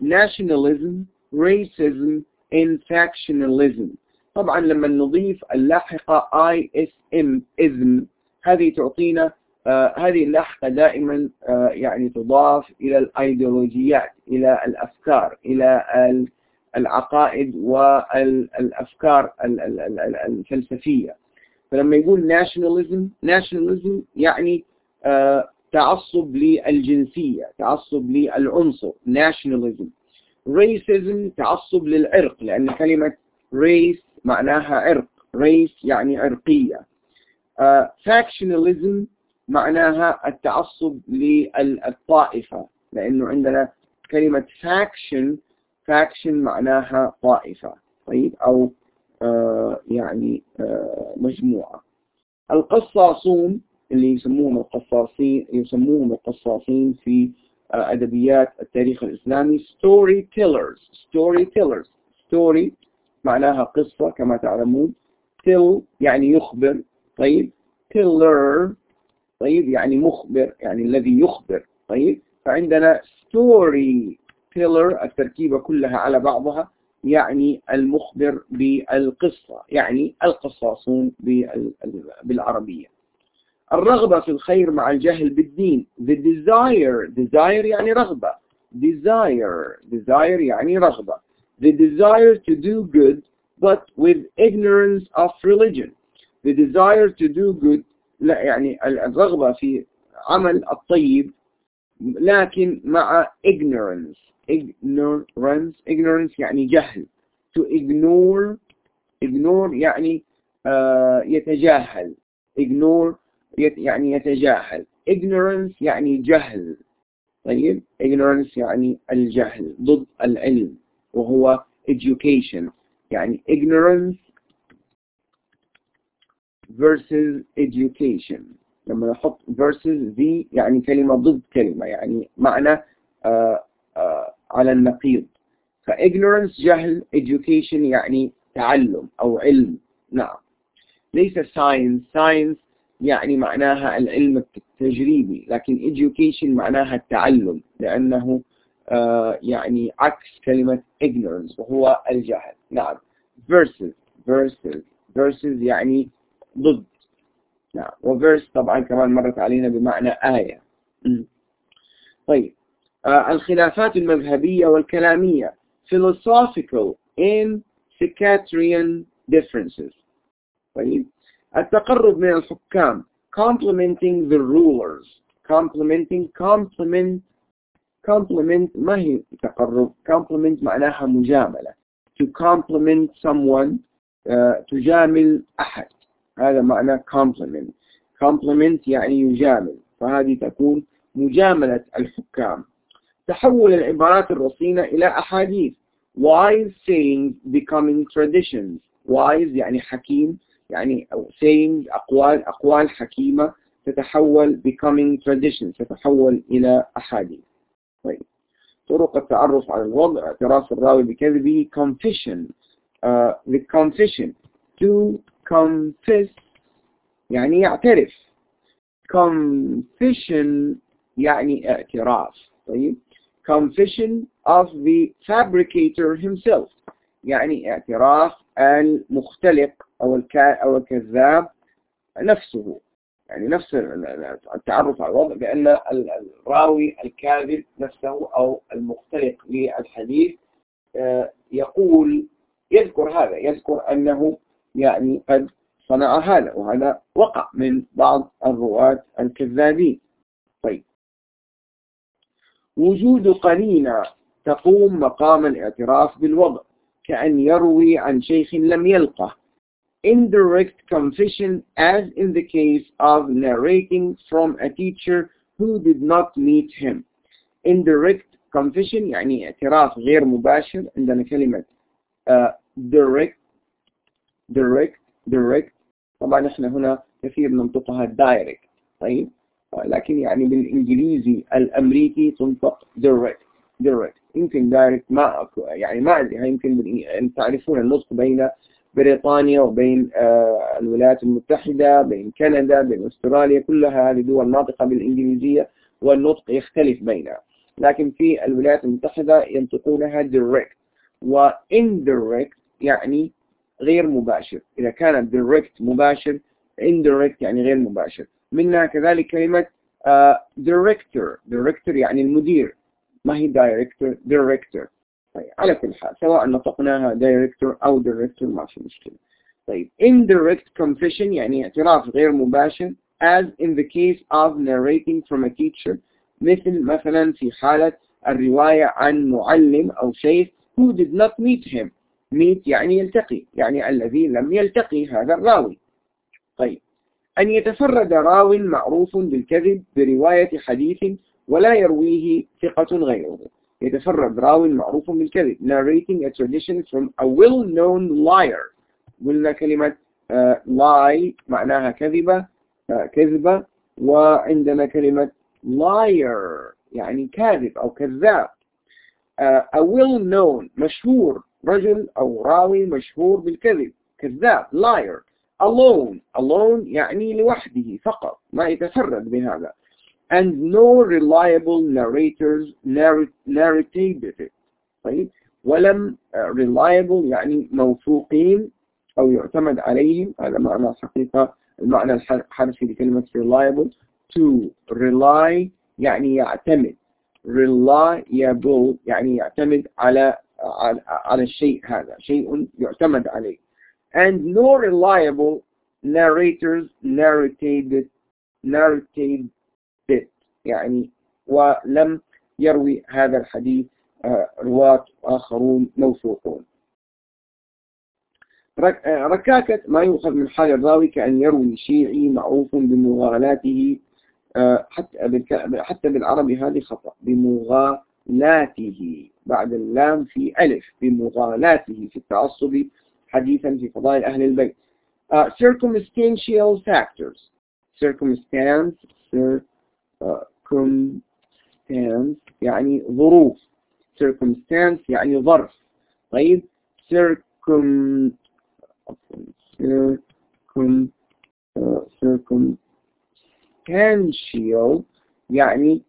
Nationalism racism and factionalism طبعا لما نضيف اللاحقة ISM إذن هذه تعطينا هذه اللاحقة دائما آه يعني تضاف إلى الأيديولوجيات إلى الأفكار إلى العقائد والأفكار الفلسفية. فلما يقول nationalism nationalism يعني آه تعصب للجنسية تعصب للعنصر nationalism. racism تعصب للعرق لأن كلمة race معناها عرق race يعني عرقية. uh, factionalism معناها التعصب للطائفة لأنه عندنا كلمة faction faction معناها طائفة طيب؟ أو uh, يعني uh, مجموعة. القصاصون اللي يسموهم القصاصين يسموهم القصاصين في أدبيات التاريخ الإسلامي story tellers story tellers story معناها قصة كما تعلمون. Tell يعني يخبر طيب؟ Teller طيب؟ يعني مخبر يعني الذي يخبر. طيب؟ فعندنا story teller التركيبة كلها على بعضها يعني المخبر بالقصة يعني القصاصون بالعربية. الرغبة في الخير مع الجهل بالدين. The desire desire يعني رغبة. Desire desire يعني رغبة. The desire to do good but with ignorance of religion. The desire to do good لا يعني الرغبة في عمل الطيب لكن مع ignorance ignorance ignorance يعني جهل. To ignore ignore يعني uh, يتجاهل. Ignore يعني يتجاهل. Ignorance يعني جهل. طيب؟ Ignorance يعني الجهل ضد العلم وهو education. يعني ignorance versus education. لما نحط versus ذي يعني كلمة ضد كلمة يعني معنى آآ آآ على النقيض. فignorance جهل education يعني تعلم أو علم. نعم. ليس science. science يعني معناها العلم التجريبي لكن education معناها التعلم لأنه آه يعني عكس كلمة ignorance وهو الجهل. نعم. versus versus versus يعني ضد نعم وverse طبعا كمان مرت علينا بمعنى آية طيب آه الخلافات المذهبية والكلامية philosophical and psychiatrian differences طيب التقرب من الحكام complimenting the rulers complimenting compliment compliment ما هي تقرب compliment معناها مجاملة to compliment someone uh, تجامل أحد هذا معنى compliment. Compliment يعني يجامل. فهذه تكون مجاملة الحكام. تحول العبارات الرصينة إلى أحاديث. Wise sayings becoming traditions. Wise يعني حكيم. يعني sayings أقوال أقوال حكيمة تتحول becoming traditions. تتحول إلى أحاديث. طيب. طرق التعرف على الوضع. اعتراف الراوي بكذبه. Confession. Uh, the confession. To confess. يعني يعترف. Confession يعني اعتراف. طيب. Confession of the fabricator himself. يعني اعتراف المختلق أو الكا أو الكذاب نفسه. يعني نفس التعرف على الوضع بأن الراوي الكاذب نفسه أو المختلق للحديث يقول يذكر هذا. يذكر أنه يعني قد صنع هذا وهذا وقع من بعض الرواة الكذابين. طيب. وجود قرينة تقوم مقام الاعتراف بالوضع كأن يروي عن شيخ لم يلقه. Indirect confession as in the case of narrating from a teacher who did not meet him. Indirect confession يعني اعتراف غير مباشر عندنا كلمة uh, direct direct direct. طبعا إحنا هنا كثير ننطقها direct. طيب؟ لكن يعني بالإنجليزي الأمريكي تنطق direct direct. يمكن direct ما يعني ما أدري يمكن يعني تعرفون النطق بين بريطانيا وبين الولايات المتحدة بين كندا بين أستراليا كلها هذه دول ناطقة بالإنجليزية والنطق يختلف بينها. لكن في الولايات المتحدة ينطقونها direct. و indirect يعني غير مباشر. إذا كانت direct مباشر indirect يعني غير مباشر. منها كذلك كلمة uh, director. director يعني المدير. ما هي director director. طيب على كل حال سواء نطقناها director أو director ما في مشكلة. طيب indirect confession يعني اعتراف غير مباشر as in the case of narrating from a teacher. مثل مثلا في حالة الرواية عن معلم أو شيخ who did not meet him. Meet يعني يلتقي يعني الذي لم يلتقي هذا الراوي. طيب. أن يتفرد راو معروف بالكذب برواية حديث ولا يرويه ثقة غيره. يتفرد راو معروف بالكذب narrating a tradition from a well-known liar. قلنا كلمة uh, lie معناها كذبة uh, كذبة. وعندنا كلمة liar يعني كاذب أو كذاب. uh, a well-known مشهور. رجل أو راوي مشهور بالكذب كذاب liar alone alone يعني لوحده فقط ما يتفرد بهذا. And no reliable narrators narrated it. طيب؟ ولم reliable يعني موثوقين أو يعتمد عليهم. هذا معنى حقيقة المعنى الحرفي لكلمة reliable. To rely يعني يعتمد. Reliable يعني يعتمد على على, الشيء هذا شيء يعتمد عليه. And no reliable narrators narrated narrated it. يعني ولم يروي هذا الحديث رواة آخرون موثوقون. ركاكة ما يؤخذ من حال الراوي كأن يروي شيعي معروف بمغالاته حتى حتى بالعربي هذه خطأ بمغالاته بعد اللام في ألف بمغالاته في التعصب حديثا في فضائل أهل البيت uh, circumstantial factors circumstance circumstance يعني ظروف circumstance يعني ظرف طيب circum circum circumstantial يعني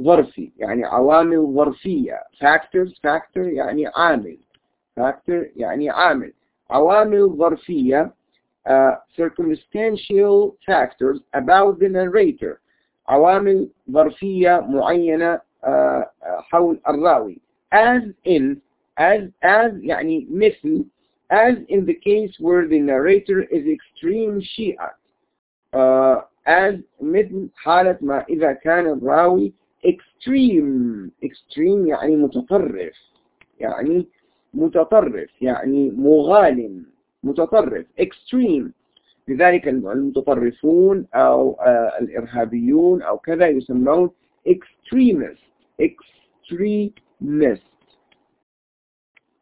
ظرفي يعني عوامل ظرفية factors factor يعني عامل factor يعني عامل عوامل ظرفية uh, circumstantial factors about the narrator عوامل ظرفية معينة uh, حول الراوي as in as as يعني مثل as in the case where the narrator is extreme Shia uh, as مثل حالة ما إذا كان الراوي extreme. Extreme يعني متطرف. يعني متطرف. يعني مغال متطرف. Extreme. لذلك المتطرفون أو الإرهابيون أو كذا يسمون extremist. Extremist.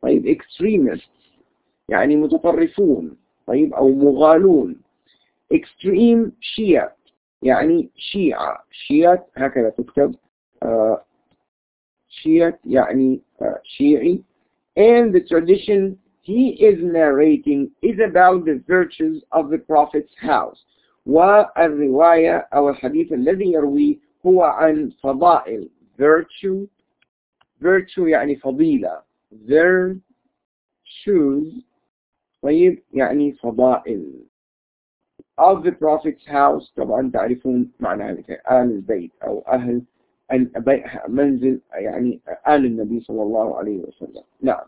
طيب extremist يعني متطرفون. طيب أو مغالون. Extreme شيعة يعني شيعة شيعة هكذا تكتب آه شيعة يعني آه شيعي and the tradition he is narrating is about the virtues of the Prophet's house. والرواية أو الحديث الذي يرويه هو عن فضائل virtue virtue يعني فضيلة virtues طيب يعني فضائل of the Prophet's house طبعا تعرفون معنى ذلك آل البيت أو أهل منزل يعني آل النبي صلى الله عليه وسلم. نعم.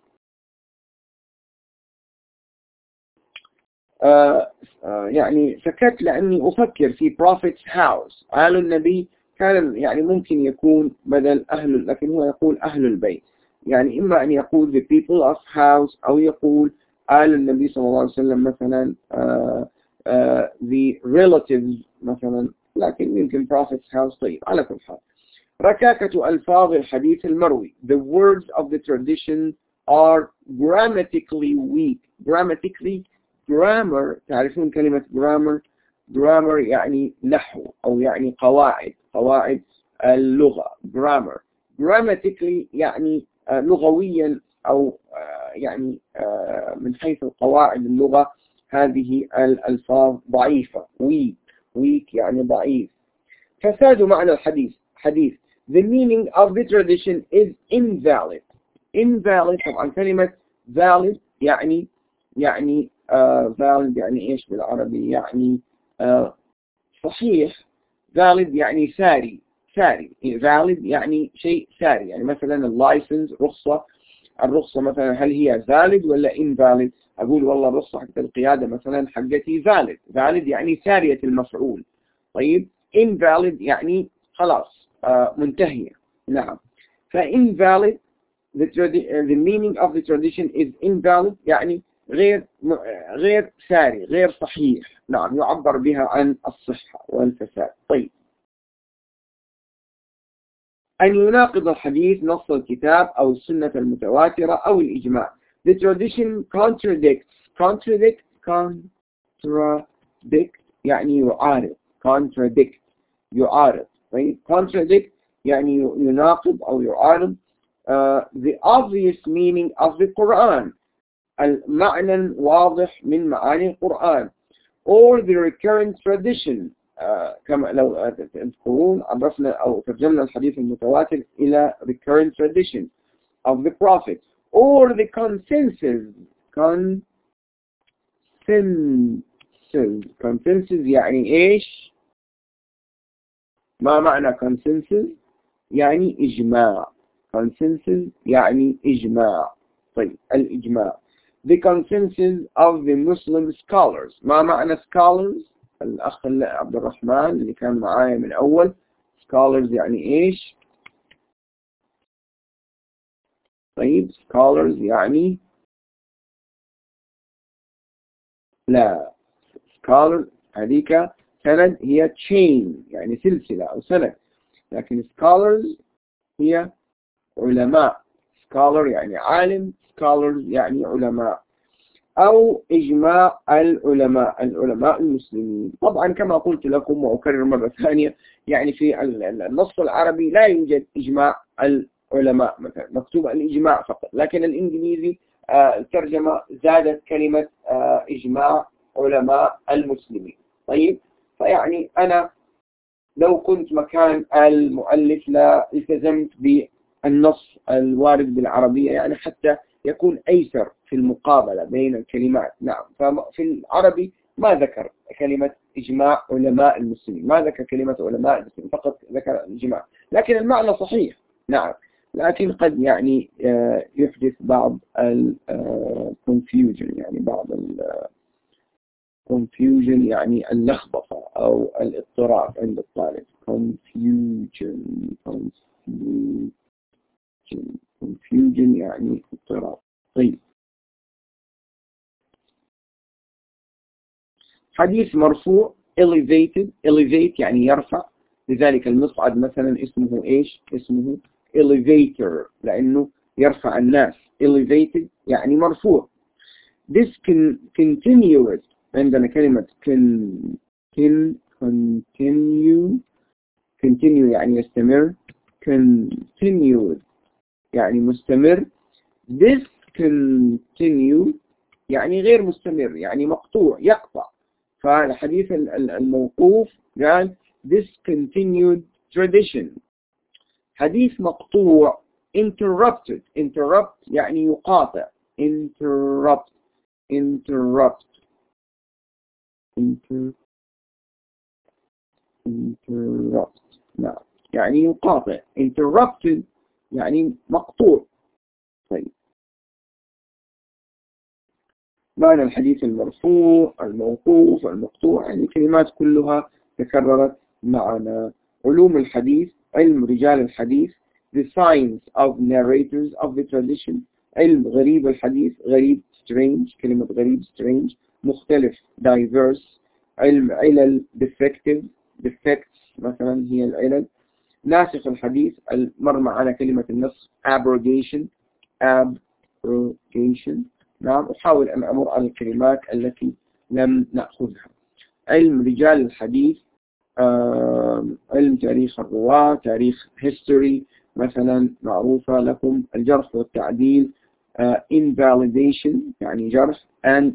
آه آه يعني سكت لأني أفكر في Prophet's house. آل النبي كان يعني ممكن يكون بدل أهل لكن هو يقول أهل البيت. يعني إما أن يقول the people of house أو يقول آل النبي صلى الله عليه وسلم مثلا آه Uh, the relatives مثلا لكن يمكن Prophet's house طيب على كل حال ركاكة ألفاظ الحديث المروي the words of the tradition are grammatically weak grammatically grammar تعرفون كلمة grammar grammar يعني نحو أو يعني قواعد قواعد اللغة grammar grammatically يعني لغويا أو يعني من حيث القواعد اللغة هذه الألفاظ ضعيفة. weak. weak يعني ضعيف. فساد معنى الحديث. حديث. The meaning of the tradition is invalid. Invalid طبعا. كلمة valid يعني يعني uh, valid يعني إيش بالعربي؟ يعني uh, صحيح. valid يعني ساري. ساري. valid يعني شيء ساري. يعني مثلا اللايسنس رخصة الرخصة مثلا هل هي valid ولا invalid أقول والله الرخصة حق القيادة مثلا حقتي valid. Valid يعني سارية المفعول. طيب invalid يعني خلاص آه منتهية. نعم. فinvalid the, the meaning of the tradition is invalid يعني غير غير ساري غير صحيح. نعم يعبر بها عن الصحة والفساد. طيب. أن يناقض الحديث نص الكتاب أو السنة المتواترة أو الإجماع The tradition contradicts contradict contradict يعني يعارض contradict يعارض right? contradict يعني يناقض أو يعارض uh, the obvious meaning of the Quran المعنى واضح من معاني القرآن or the recurrent tradition آه كما لو تذكرون عرفنا أو ترجمنا الحديث المتواتر إلى recurrent tradition of the Prophet or the consensus consensus consensus يعني إيش ما معنى consensus يعني إجماع consensus يعني إجماع طيب الإجماع the consensus of the Muslim scholars ما معنى scholars الأخ عبد الرحمن اللي كان معايا من أول. Scholars يعني إيش؟ طيب scholars يعني لا scholar هذيك سند هي chain يعني سلسلة أو سند. لكن scholars هي علماء. Scholar يعني عالم scholars يعني علماء. أو إجماع العلماء العلماء المسلمين. طبعا كما قلت لكم وأكرر مرة ثانية يعني في النص العربي لا يوجد إجماع العلماء مثلا مكتوب الإجماع فقط. لكن الإنجليزي آه، الترجمة زادت كلمة آه، إجماع علماء المسلمين. طيب فيعني أنا لو كنت مكان المؤلف لا التزمت بالنص الوارد بالعربية يعني حتى يكون أيسر في المقابلة بين الكلمات. نعم. ففي العربي ما ذكر كلمة إجماع علماء المسلمين. ما ذكر كلمة علماء المسلمين فقط ذكر الإجماع. لكن المعنى صحيح. نعم. لكن قد يعني آه، يحدث بعض الكونفيوجن آه، يعني بعض confusion يعني اللخبطة أو الاضطراب عند الطالب. confusion confusion. Confusion يعني اضطراب. طيب. حديث مرفوع elevated elevate يعني يرفع. لذلك المصعد مثلا اسمه إيش؟ اسمه elevator لأنه يرفع الناس. elevated يعني مرفوع. This can continuous عندنا كلمة can continue. continue يعني يستمر. continued يعني مستمر discontinue يعني غير مستمر يعني مقطوع يقطع فالحديث الموقوف قال discontinued tradition حديث مقطوع interrupted interrupt يعني يقاطع interrupt interrupt inter interrupt نعم يعني يقاطع interrupted يعني مقطوع. طيب. معنى الحديث المرفوع الموقوف المقطوع يعني كلمات كلها تكررت معنا. علوم الحديث علم رجال الحديث the science of narrators of the tradition علم غريب الحديث غريب strange كلمة غريب strange مختلف diverse علم علل defective defects مثلا هي العلل. ناسخ الحديث مر معنا كلمة النص abrogation abrogation. نعم أحاول أن أمر على الكلمات التي لم نأخذها. علم رجال الحديث علم تاريخ الرواة تاريخ history مثلا معروفة لكم الجرح والتعديل invalidation يعني جرح and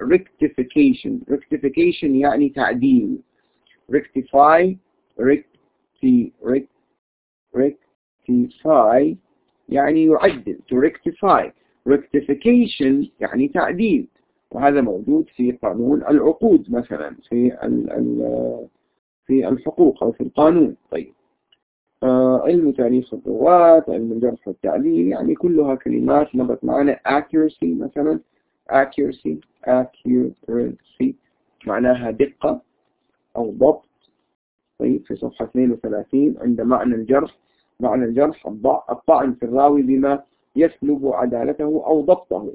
rectification. rectification يعني تعديل. rectify recti rectify يعني يعدل to rectify. Rectification يعني تعديل وهذا موجود في قانون العقود مثلا في في الحقوق أو في القانون. طيب. آه علم تاريخ الرواة علم الجرح والتعديل يعني كلها كلمات مرت معنا accuracy مثلا. Accuracy accuracy معناها دقة أو ضبط. طيب في صفحة 32 عند معنى الجرح معنى الجرح الطعن في الراوي بما يسلب عدالته أو ضبطه.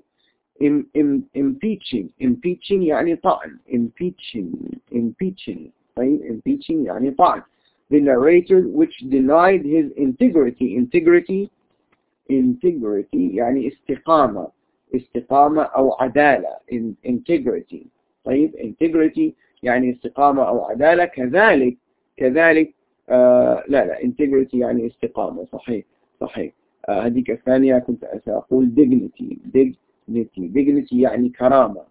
Impeaching impeaching يعني طعن. Impeaching impeaching طيب impeaching يعني طعن. The narrator which denied his integrity integrity integrity يعني استقامة استقامة أو عدالة. Integrity طيب integrity يعني استقامة أو عدالة. كذلك كذلك آه لا لا integrity يعني استقامة صحيح صحيح. آه هذيك الثانية كنت سأقول dignity dignity. dignity يعني كرامة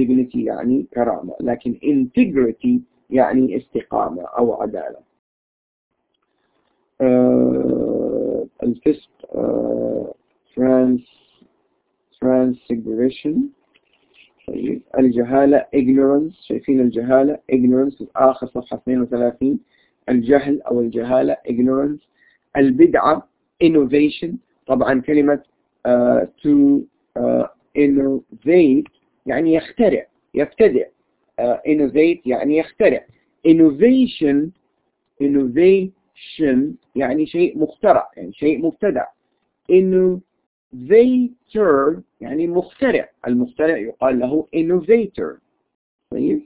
dignity يعني كرامة لكن integrity يعني استقامة أو عدالة. آه الفسق آه trans transgression طيب. الجهالة ignorance. شايفين الجهالة ignorance. آخر صفحة 32 الجهل أو الجهالة ignorance. البدعة innovation. طبعا كلمة uh, to uh, innovate يعني يخترع يبتدع. uh, innovate يعني يخترع. innovation innovation يعني شيء مخترع يعني شيء مبتدع. Innovator يعني مخترع. المخترع يقال له innovator طيب.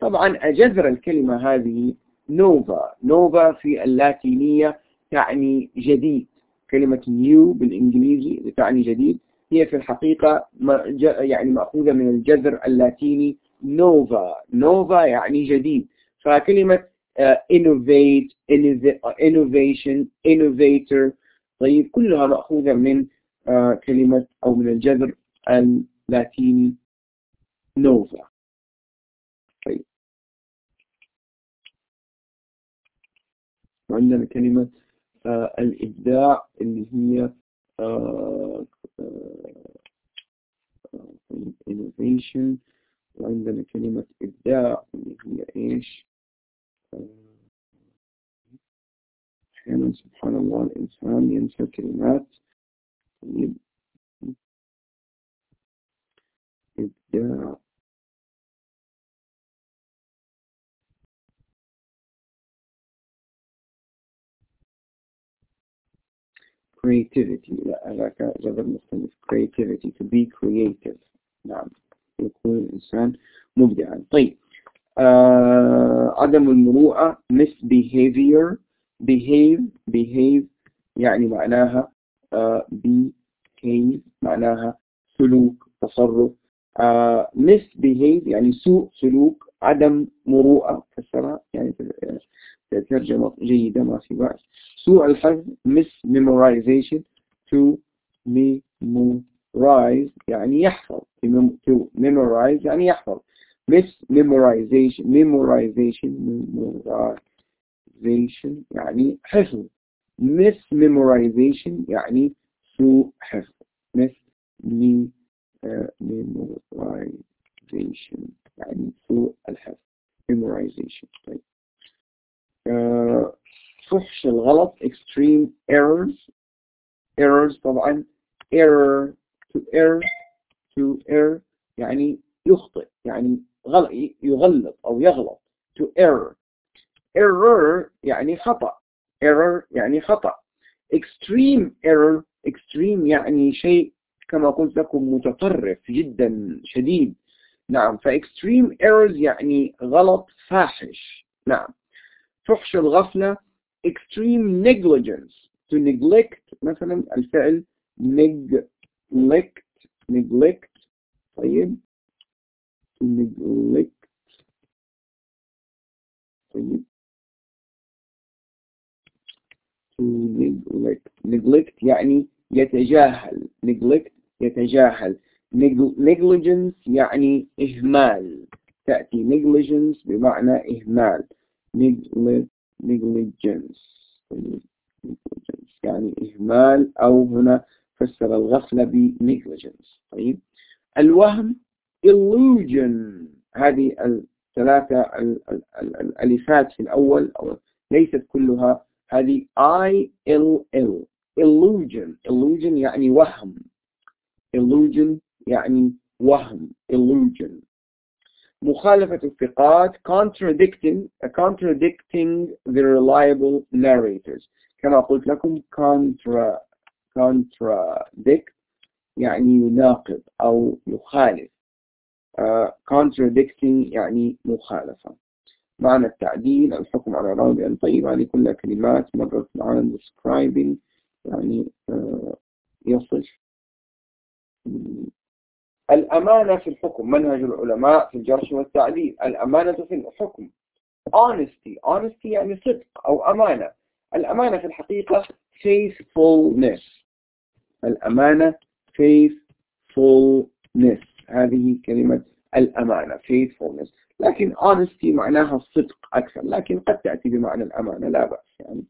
طبعا أجذر الكلمة هذه نوفا. نوفا في اللاتينية تعني جديد. كلمة نيو بالإنجليزي تعني جديد. هي في الحقيقة يعني مأخوذة من الجذر اللاتيني نوفا. نوفا يعني جديد. فكلمة uh, innovate innovation innovator طيب كلها مأخوذة من uh, كلمة أو من الجذر اللاتيني نوفا. طيب. وعندنا كلمة uh, الإبداع اللي هي innovation. وعندنا كلمة إبداع اللي هي إيش؟ أحيانا سبحان الله الإنسان ينسى كلمات. طيب. إبداع creativity. لا هذاك جذر مختلف creativity. To be creative. نعم. يكون الإنسان مبدعا. طيب. آه عدم المروءة. misbehavior. Behave behave يعني معناها آه behave معناها سلوك تصرف آه misbehave يعني سوء سلوك عدم مروءة فسرها يعني ترجمة جيدة ما في بأس سوء الحفظ mismemorization to memorize يعني يحفظ to memorize يعني يحفظ mismemorization memorization memorization يعني حفظ mismemorization يعني سوء حفظ mismemorization يعني سوء الحفظ memorization طيب فحش الغلط extreme errors errors طبعا error to err to err يعني يخطئ يعني يغلط أو يغلط to err Error يعني خطأ. Error يعني خطأ. Extreme error. Extreme يعني شيء كما قلت لكم متطرف جدا شديد. نعم. فاكستريم errors يعني غلط فاحش. نعم. فحش الغفلة. Extreme negligence. To neglect مثلا الفعل neglect. Neglect. طيب. To neglect. طيب. Neglect neglect يعني يتجاهل. Neglect يتجاهل. Negligence يعني إهمال. تأتي negligence بمعنى إهمال. Negligence. يعني إهمال. أو هنا فسر الغفلة ب negligence. طيب. الوهم illusion. هذه الثلاثة الألفات في الأول أو ليست كلها هذه I L L illusion illusion يعني وهم illusion يعني وهم illusion مخالفة الثقات contradicting contradicting the reliable narrators كما قلت لكم contra contradict يعني يناقض أو يخالف uh, contradicting يعني مخالفة معنى التعديل الحكم على راوي طيب هذه كلها كلمات مرت معنا describing يعني uh, يصف الأمانة في الحكم منهج العلماء في الجرح والتعديل. الأمانة في الحكم. Honesty honesty يعني صدق أو أمانة. الأمانة في الحقيقة faithfulness. الأمانة faithfulness. هذه كلمة الأمانة faithfulness. لكن honesty معناها الصدق أكثر لكن قد تأتي بمعنى الأمانة لا بأس. يعني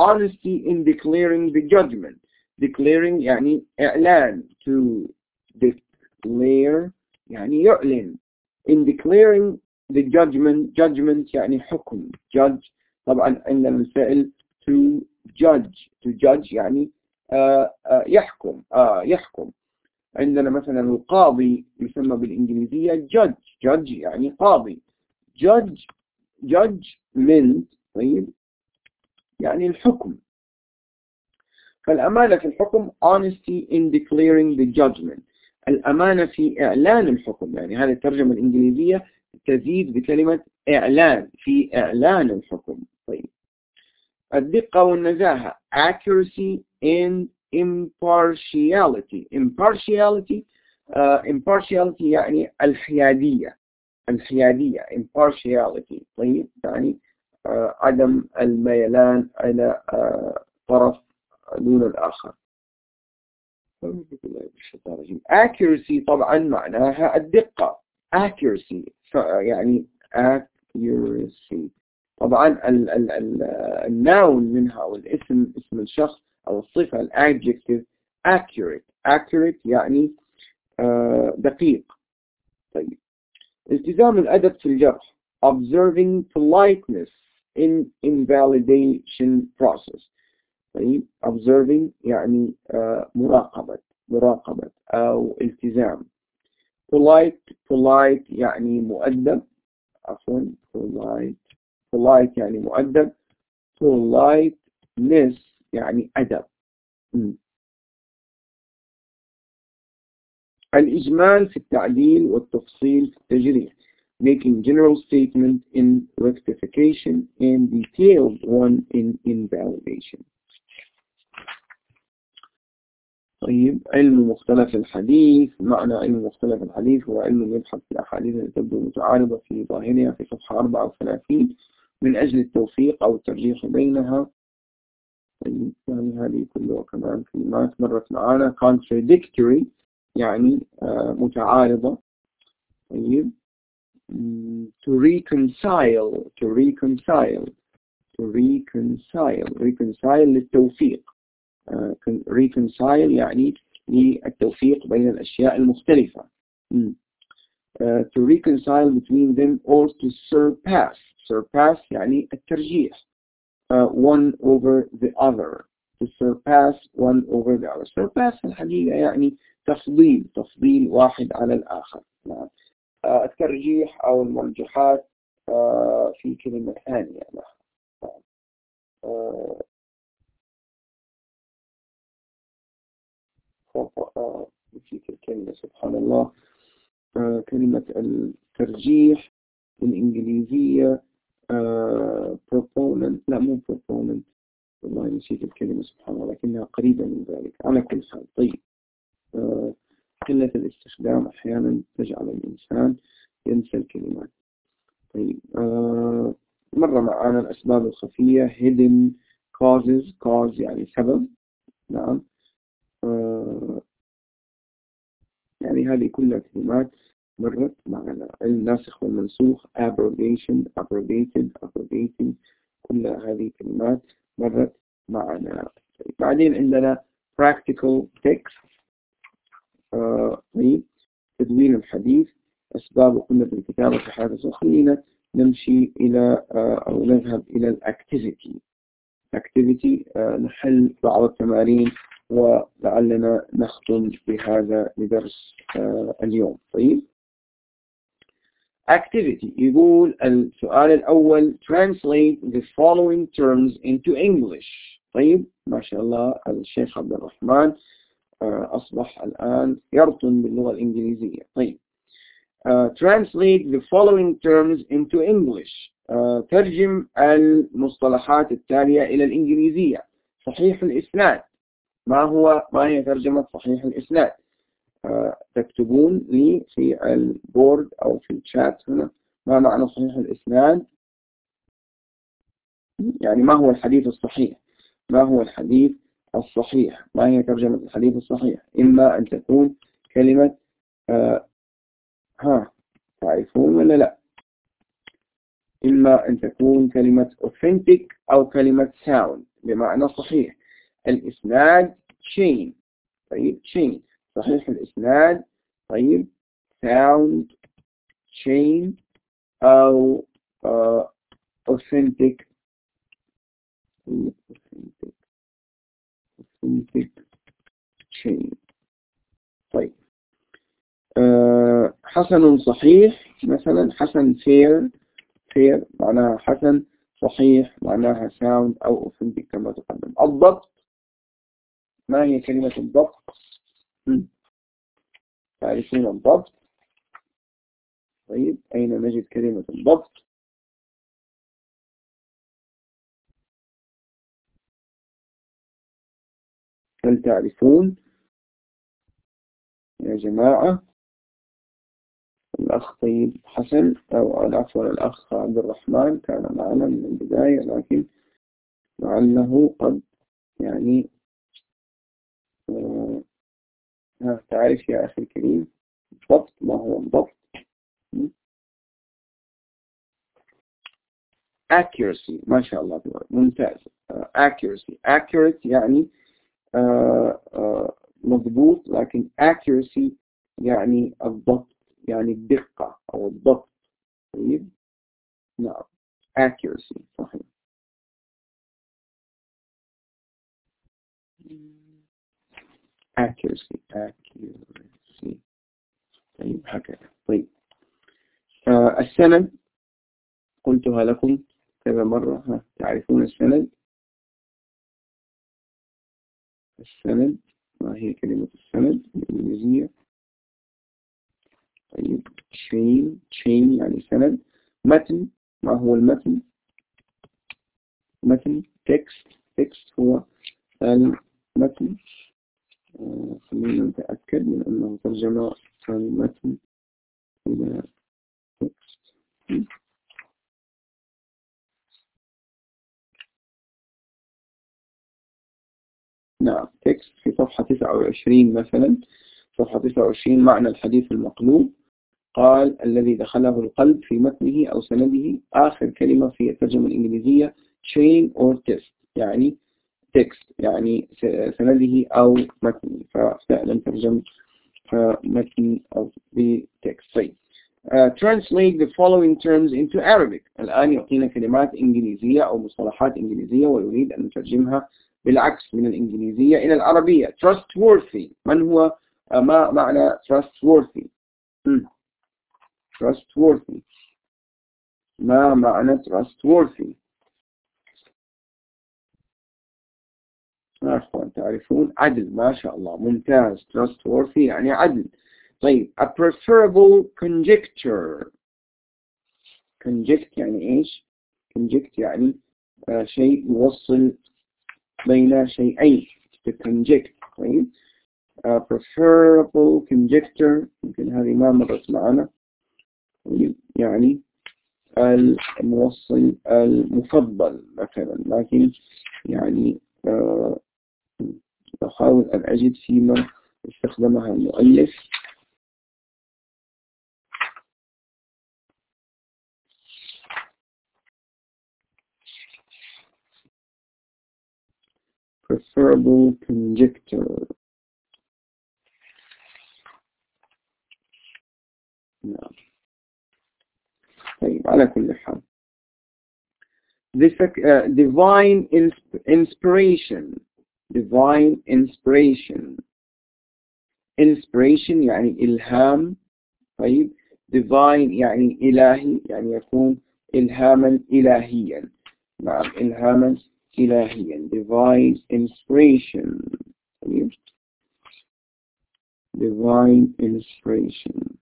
honesty in declaring the judgment. Declaring يعني إعلان to declare يعني يعلن. In declaring the judgment judgment يعني حكم judge. طبعا عندنا الفعل to judge to judge يعني آه آه يحكم آه يحكم. عندنا مثلا القاضي يسمى بالإنجليزية judge. Judge يعني قاضي. Judge judgment طيب يعني الحكم. فالأمانة في الحكم honesty in declaring the judgment. الأمانة في إعلان الحكم يعني هذه الترجمة الإنجليزية تزيد بكلمة إعلان في إعلان الحكم طيب. الدقة والنزاهة accuracy and impartiality. Impartiality uh, impartiality يعني الحيادية. الحيادية impartiality. طيب يعني uh, عدم الميلان على uh, طرف دون الآخر. Accuracy طبعا معناها الدقة. Accuracy يعني accuracy. طبعا ال ال ال الناون منها أو الاسم اسم الشخص الصفة الادجective accurate accurate يعني دقيق طيب التزام الأدب في الجرح observing politeness in invalidation process طيب observing يعني مراقبة مراقبة أو التزام polite polite يعني مؤدب عفوا polite polite يعني مؤدب politeness يعني أدب. الإجمال في التعديل والتفصيل في التجريح. Making general statement in rectification and detailed one in invalidation. طيب علم مختلف الحديث. معنى علم مختلف الحديث هو علم يبحث في الأحاديث التي تبدو متعارضة في ظاهرها في صفحة 34 من أجل التوفيق أو الترجيح بينها. طيب يعني هذه كلها كمان كلمات مرت معنا contradictory يعني آه متعارضة طيب to reconcile to reconcile to reconcile reconcile للتوفيق uh, reconcile يعني للتوفيق بين الأشياء المختلفة uh, to reconcile between them or to surpass surpass يعني الترجيح uh, one over the other to surpass one over the other. Surpass الحقيقة يعني تفضيل تفضيل واحد على الآخر. نعم. الترجيح أو المرجحات في كلمة ثانية. نسيت الكلمة سبحان الله. كلمة الترجيح بالإنجليزية. Proponent. لا مو proponent. والله نسيت الكلمة سبحان الله لكنها قريبة من ذلك. على كل حال طيب. قلة الاستخدام أحيانا تجعل الإنسان ينسى الكلمات. طيب آه مرة معانا الأسباب الخفية. hidden causes. cause يعني سبب. نعم. آه يعني هذه كلها كلمات. مرت معنا الناسخ والمنسوخ abrogation abrogated abrogating كل هذه كلمات مرت معنا. بعدين عندنا practical text. طيب تدوين الحديث أسباب قلة الكتابة في حادثة خلينا نمشي إلى أو نذهب إلى الأكتيفيتي أكتيفيتي نحل بعض التمارين ولعلنا نختم بهذا لدرس اليوم. طيب؟ Activity. يقول السؤال الأول translate the following terms into English. طيب ما شاء الله الشيخ عبد الرحمن أصبح الآن يرطن باللغة الإنجليزية. طيب uh, translate the following terms into English. uh, ترجم المصطلحات التالية إلى الإنجليزية. صحيح الإسناد. ما هو ما هي ترجمة صحيح الإسناد؟ تكتبون لي في البورد أو في الشات. هنا ما معنى صحيح الإسناد؟ يعني ما هو الحديث الصحيح؟ ما هو الحديث الصحيح؟ ما هي ترجمة الحديث الصحيح؟ إما أن تكون كلمة آه ها تعرفون ولا لا؟ إما أن تكون كلمة authentic أو كلمة sound بمعنى صحيح. الإسناد chain طيب chain. صحيح الإسناد؟ طيب. Sound chain أو uh, authentic. Authentic. Authentic chain. طيب. uh, حسن صحيح مثلا حسن fair. Fair معناها حسن. صحيح معناها sound أو authentic كما تقدم. الضبط. ما هي كلمة الضبط؟ تعرفون الضبط؟ طيب أين نجد كلمة الضبط؟ هل تعرفون؟ يا جماعة الأخ طيب حسن أو العفو الأخ عبد الرحمن كان معنا من البداية لكن لعله قد يعني تعرف يا أخي الكريم الضبط ما هو الضبط accuracy ما شاء الله ممتاز. uh, accuracy accurate يعني uh, uh, مضبوط لكن accuracy يعني الضبط يعني الدقة أو الضبط. طيب؟ نعم accuracy صحيح. Accuracy accuracy. طيب هكذا. طيب. آه السند قلتها لكم كذا مرة ها تعرفون السند؟ السند ما هي كلمة السند؟ بالإنجليزية طيب chain chain يعني سند. متن ما هو المتن؟ متن text text هو المتن. خلينا نتأكد من أنه ترجمة المتن إلى text نعم text في صفحة 29 مثلا. صفحة 29 معنى الحديث المقلوب قال الذي دخله القلب في متنه أو سنده آخر كلمة في الترجمة الإنجليزية chain or text يعني text يعني سنده أو متنه ففعلا ترجم متن أو بتكست طيب. Uh, translate the following terms into Arabic. الآن يعطينا كلمات إنجليزية أو مصطلحات إنجليزية ويريد أن نترجمها بالعكس من الإنجليزية إلى العربية. Trustworthy. من هو؟ ما معنى trustworthy trustworthy. ما معنى trustworthy أخوان تعرفون عدل ما شاء الله. ممتاز. trustworthy يعني عدل. طيب a preferable conjecture. conject يعني إيش؟ conject يعني آه شيء يوصل بين شيئين. conject. طيب. uh, preferable conjecture. يمكن هذه ما مرت معنا. يعني الموصل المفضل مثلا. لكن يعني أه بحاول أن أجد فيما استخدمها المؤلف preferable conjecture نعم طيب على كل حال uh, divine inspiration divine inspiration. Inspiration يعني إلهام طيب divine يعني إلهي يعني يكون إلهاما إلهيا نعم إلهاما إلهيا divine inspiration طيب divine inspiration.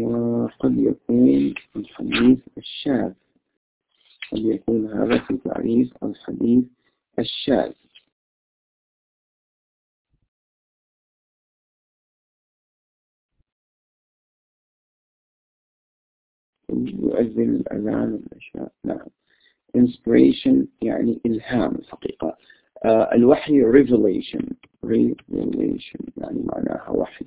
وقد يكون الحديث الشاذ قد يكون هذا في تعريف الحديث الشاذ يؤذن الأذان والأشياء نعم. Inspiration يعني إلهام الحقيقة. آه الوحي revelation. Revelation يعني معناها وحي.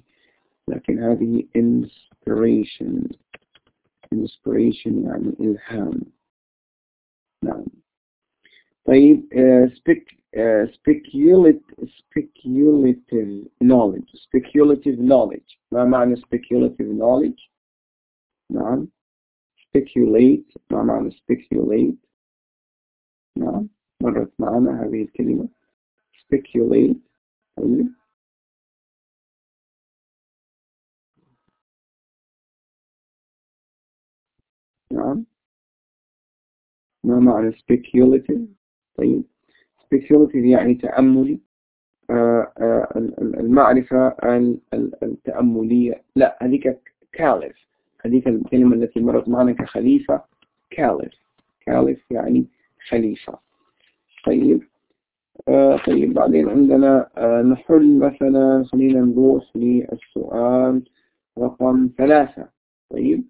لكن هذه inspiration. Inspiration يعني إلهام. نعم طيب uh, spec uh, speculative speculative knowledge speculative knowledge ما معنى speculative knowledge نعم speculate ما معنى speculate نعم مرت معنا هذه الكلمة speculate طيب نعم ما معنى speculative طيب. speculative يعني تأملي. آه، آه، المعرفة التأملية. لا هذيك كالف هذيك الكلمة التي مرت معنا كخليفة كالف كالف يعني خليفة. طيب. آه طيب. بعدين عندنا نحل مثلا خلينا نروح للسؤال رقم ثلاثة. طيب.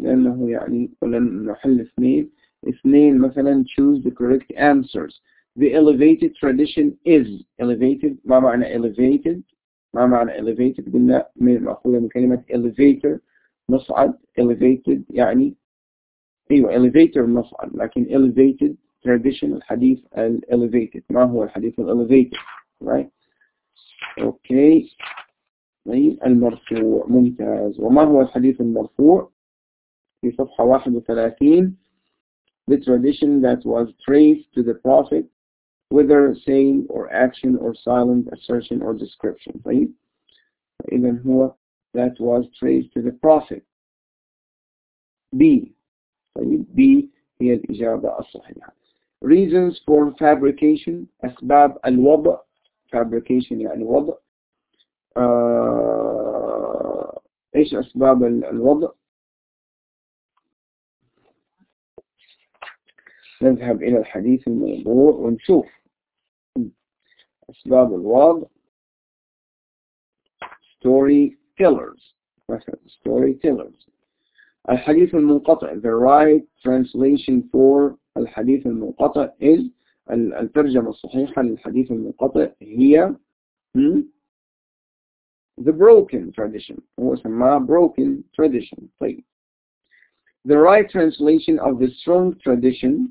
لأنه يعني ولن نحل اثنين. اثنين مثلا choose the correct answers the elevated tradition is elevated ما معنى elevated ما معنى elevated قلنا من مأخوذة من كلمة elevator مصعد elevated يعني أيوه elevator مصعد لكن elevated tradition الحديث elevated ما هو الحديث elevated right أوكي طيب المرفوع ممتاز وما هو الحديث المرفوع في صفحة 31 the tradition that was traced to the prophet whether saying or action or silent assertion or description طيب إذا هو that was traced to the prophet B طيب B هي الإجابة الصحيحة reasons for fabrication أسباب الوضع fabrication يعني وضع آه إيش أسباب الوضع نذهب إلى الحديث الموضوع ونشوف أسباب الوضع story tellers story tellers الحديث المنقطع the right translation for الحديث المنقطع is الترجمة الصحيحة للحديث المنقطع هي the broken tradition هو سماه broken tradition طيب the right translation of the strong tradition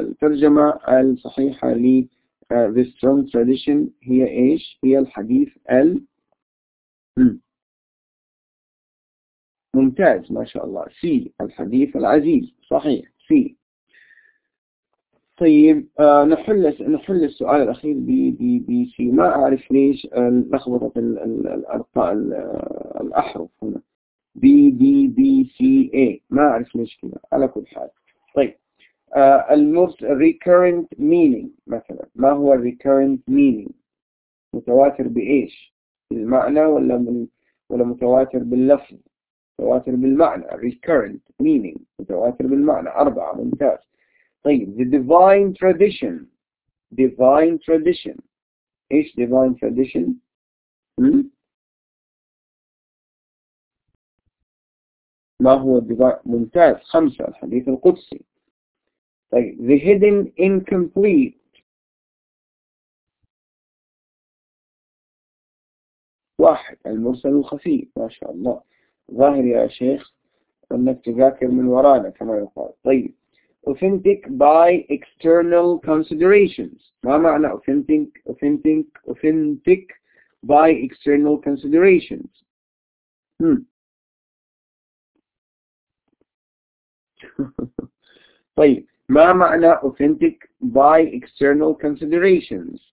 الترجمة الصحيحة ل the strong tradition هي إيش؟ هي الحديث ال ممتاز ما شاء الله. C الحديث العزيز. صحيح. C طيب آه نحل نحل السؤال الأخير B B B C ما أعرف ليش لخبطت الأحرف هنا. B B B C A ما أعرف ليش كذا على كل حال. طيب. آه المرس recurrent meaning مثلا. ما هو recurrent meaning متواتر بإيش؟ بالمعنى ولا من ولا متواتر باللفظ؟ متواتر بالمعنى. recurrent meaning. متواتر بالمعنى. أربعة. ممتاز. طيب. The divine tradition. Divine tradition. إيش divine tradition م? ما هو divine ممتاز خمسة الحديث القدسي طيب the hidden incomplete واحد المرسل الخفي ما شاء الله ظاهر يا شيخ أنك تذاكر من ورانا كما يقال طيب authentic by external considerations ما معنى authentic authentic authentic by external considerations hmm. [laughs] طيب ما معنى authentic by external considerations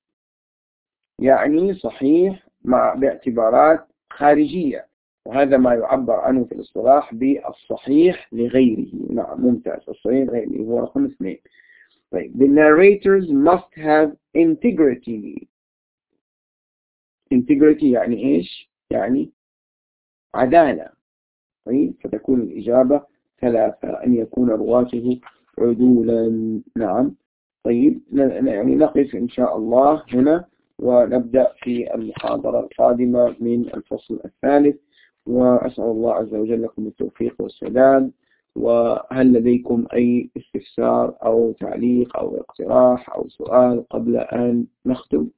يعني صحيح مع باعتبارات خارجية وهذا ما يعبر عنه في الاصطلاح بالصحيح لغيره. نعم ممتاز الصحيح لغيره هو رقم اثنين. طيب the narrators must have integrity. Integrity يعني إيش؟ يعني عدالة. طيب فتكون الإجابة ثلاثة أن يكون رواته عدولا. نعم. طيب. يعني نقف إن شاء الله هنا ونبدأ في المحاضرة القادمة من الفصل الثالث. وأسأل الله عز وجل لكم التوفيق والسداد. وهل لديكم أي استفسار أو تعليق أو اقتراح أو سؤال قبل أن نختم؟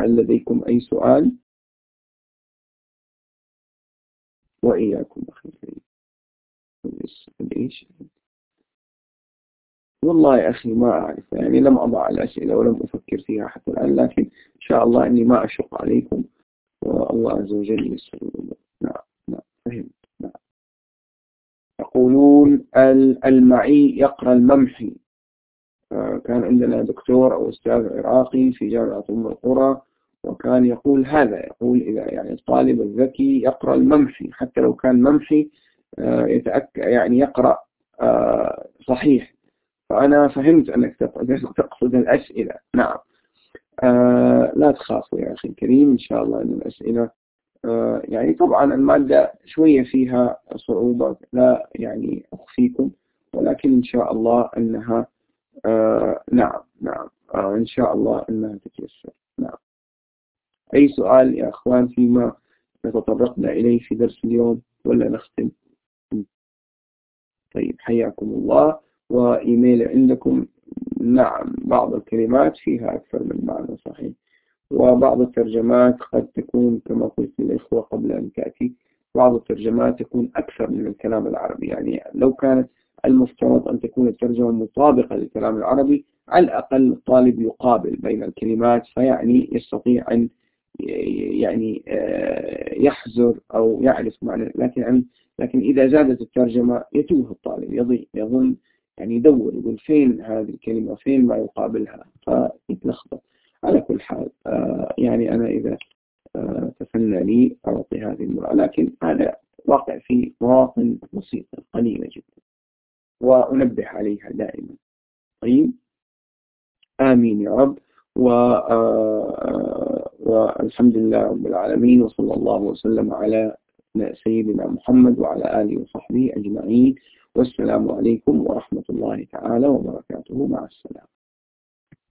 هل لديكم أي سؤال؟ وإياكم أخي والله يا أخي ما أعرف يعني لم أضع الأسئلة ولم أفكر فيها حتى الآن لكن إن شاء الله أني ما أشق عليكم والله عز وجل يسر نعم نعم فهمت نعم. يقولون المعي يقرأ الممحي. آه، كان عندنا دكتور أو أستاذ عراقي في جامعة أم القرى وكان يقول هذا يقول إذا يعني الطالب الذكي يقرأ الممحي حتى لو كان ممحي آه، يتأكد يعني يقرأ آه، صحيح. فأنا فهمت أنك تقصد الأسئلة. نعم. آه لا تخافوا يا أخي الكريم إن شاء الله أن الأسئلة يعني طبعا المادة شوية فيها صعوبة لا يعني أخفيكم ولكن إن شاء الله أنها نعم نعم إن شاء الله أنها تتيسر. نعم. أي سؤال يا أخوان فيما تطرقنا إليه في درس اليوم ولا نختم؟ طيب حياكم الله. وإيميل عندكم. نعم بعض الكلمات فيها أكثر من معنى صحيح. وبعض الترجمات قد تكون كما قلت للإخوة قبل أن تأتي بعض الترجمات تكون أكثر من الكلام العربي. يعني لو كانت المفترض أن تكون الترجمة مطابقة للكلام العربي على الأقل الطالب يقابل بين الكلمات فيعني يستطيع أن يعني آه، يحذر أو يعرف معنى لكن لكن إذا زادت الترجمة يتوه الطالب يضيع يظن يعني يدور يقول فين هذه الكلمة فين ما يقابلها؟ فيتلخبط. على كل حال آه، يعني أنا إذا آه، تفنى لي أعطي هذه المرأة لكن هذا واقع في مواطن بسيطة قليلة جدا وأنبه عليها دائما. طيب؟ آمين يا رب. والحمد لله رب العالمين وصلى الله وسلم على سيدنا محمد وعلى آله وصحبه أجمعين. والسلام عليكم ورحمة الله تعالى وبركاته. مع السلامة.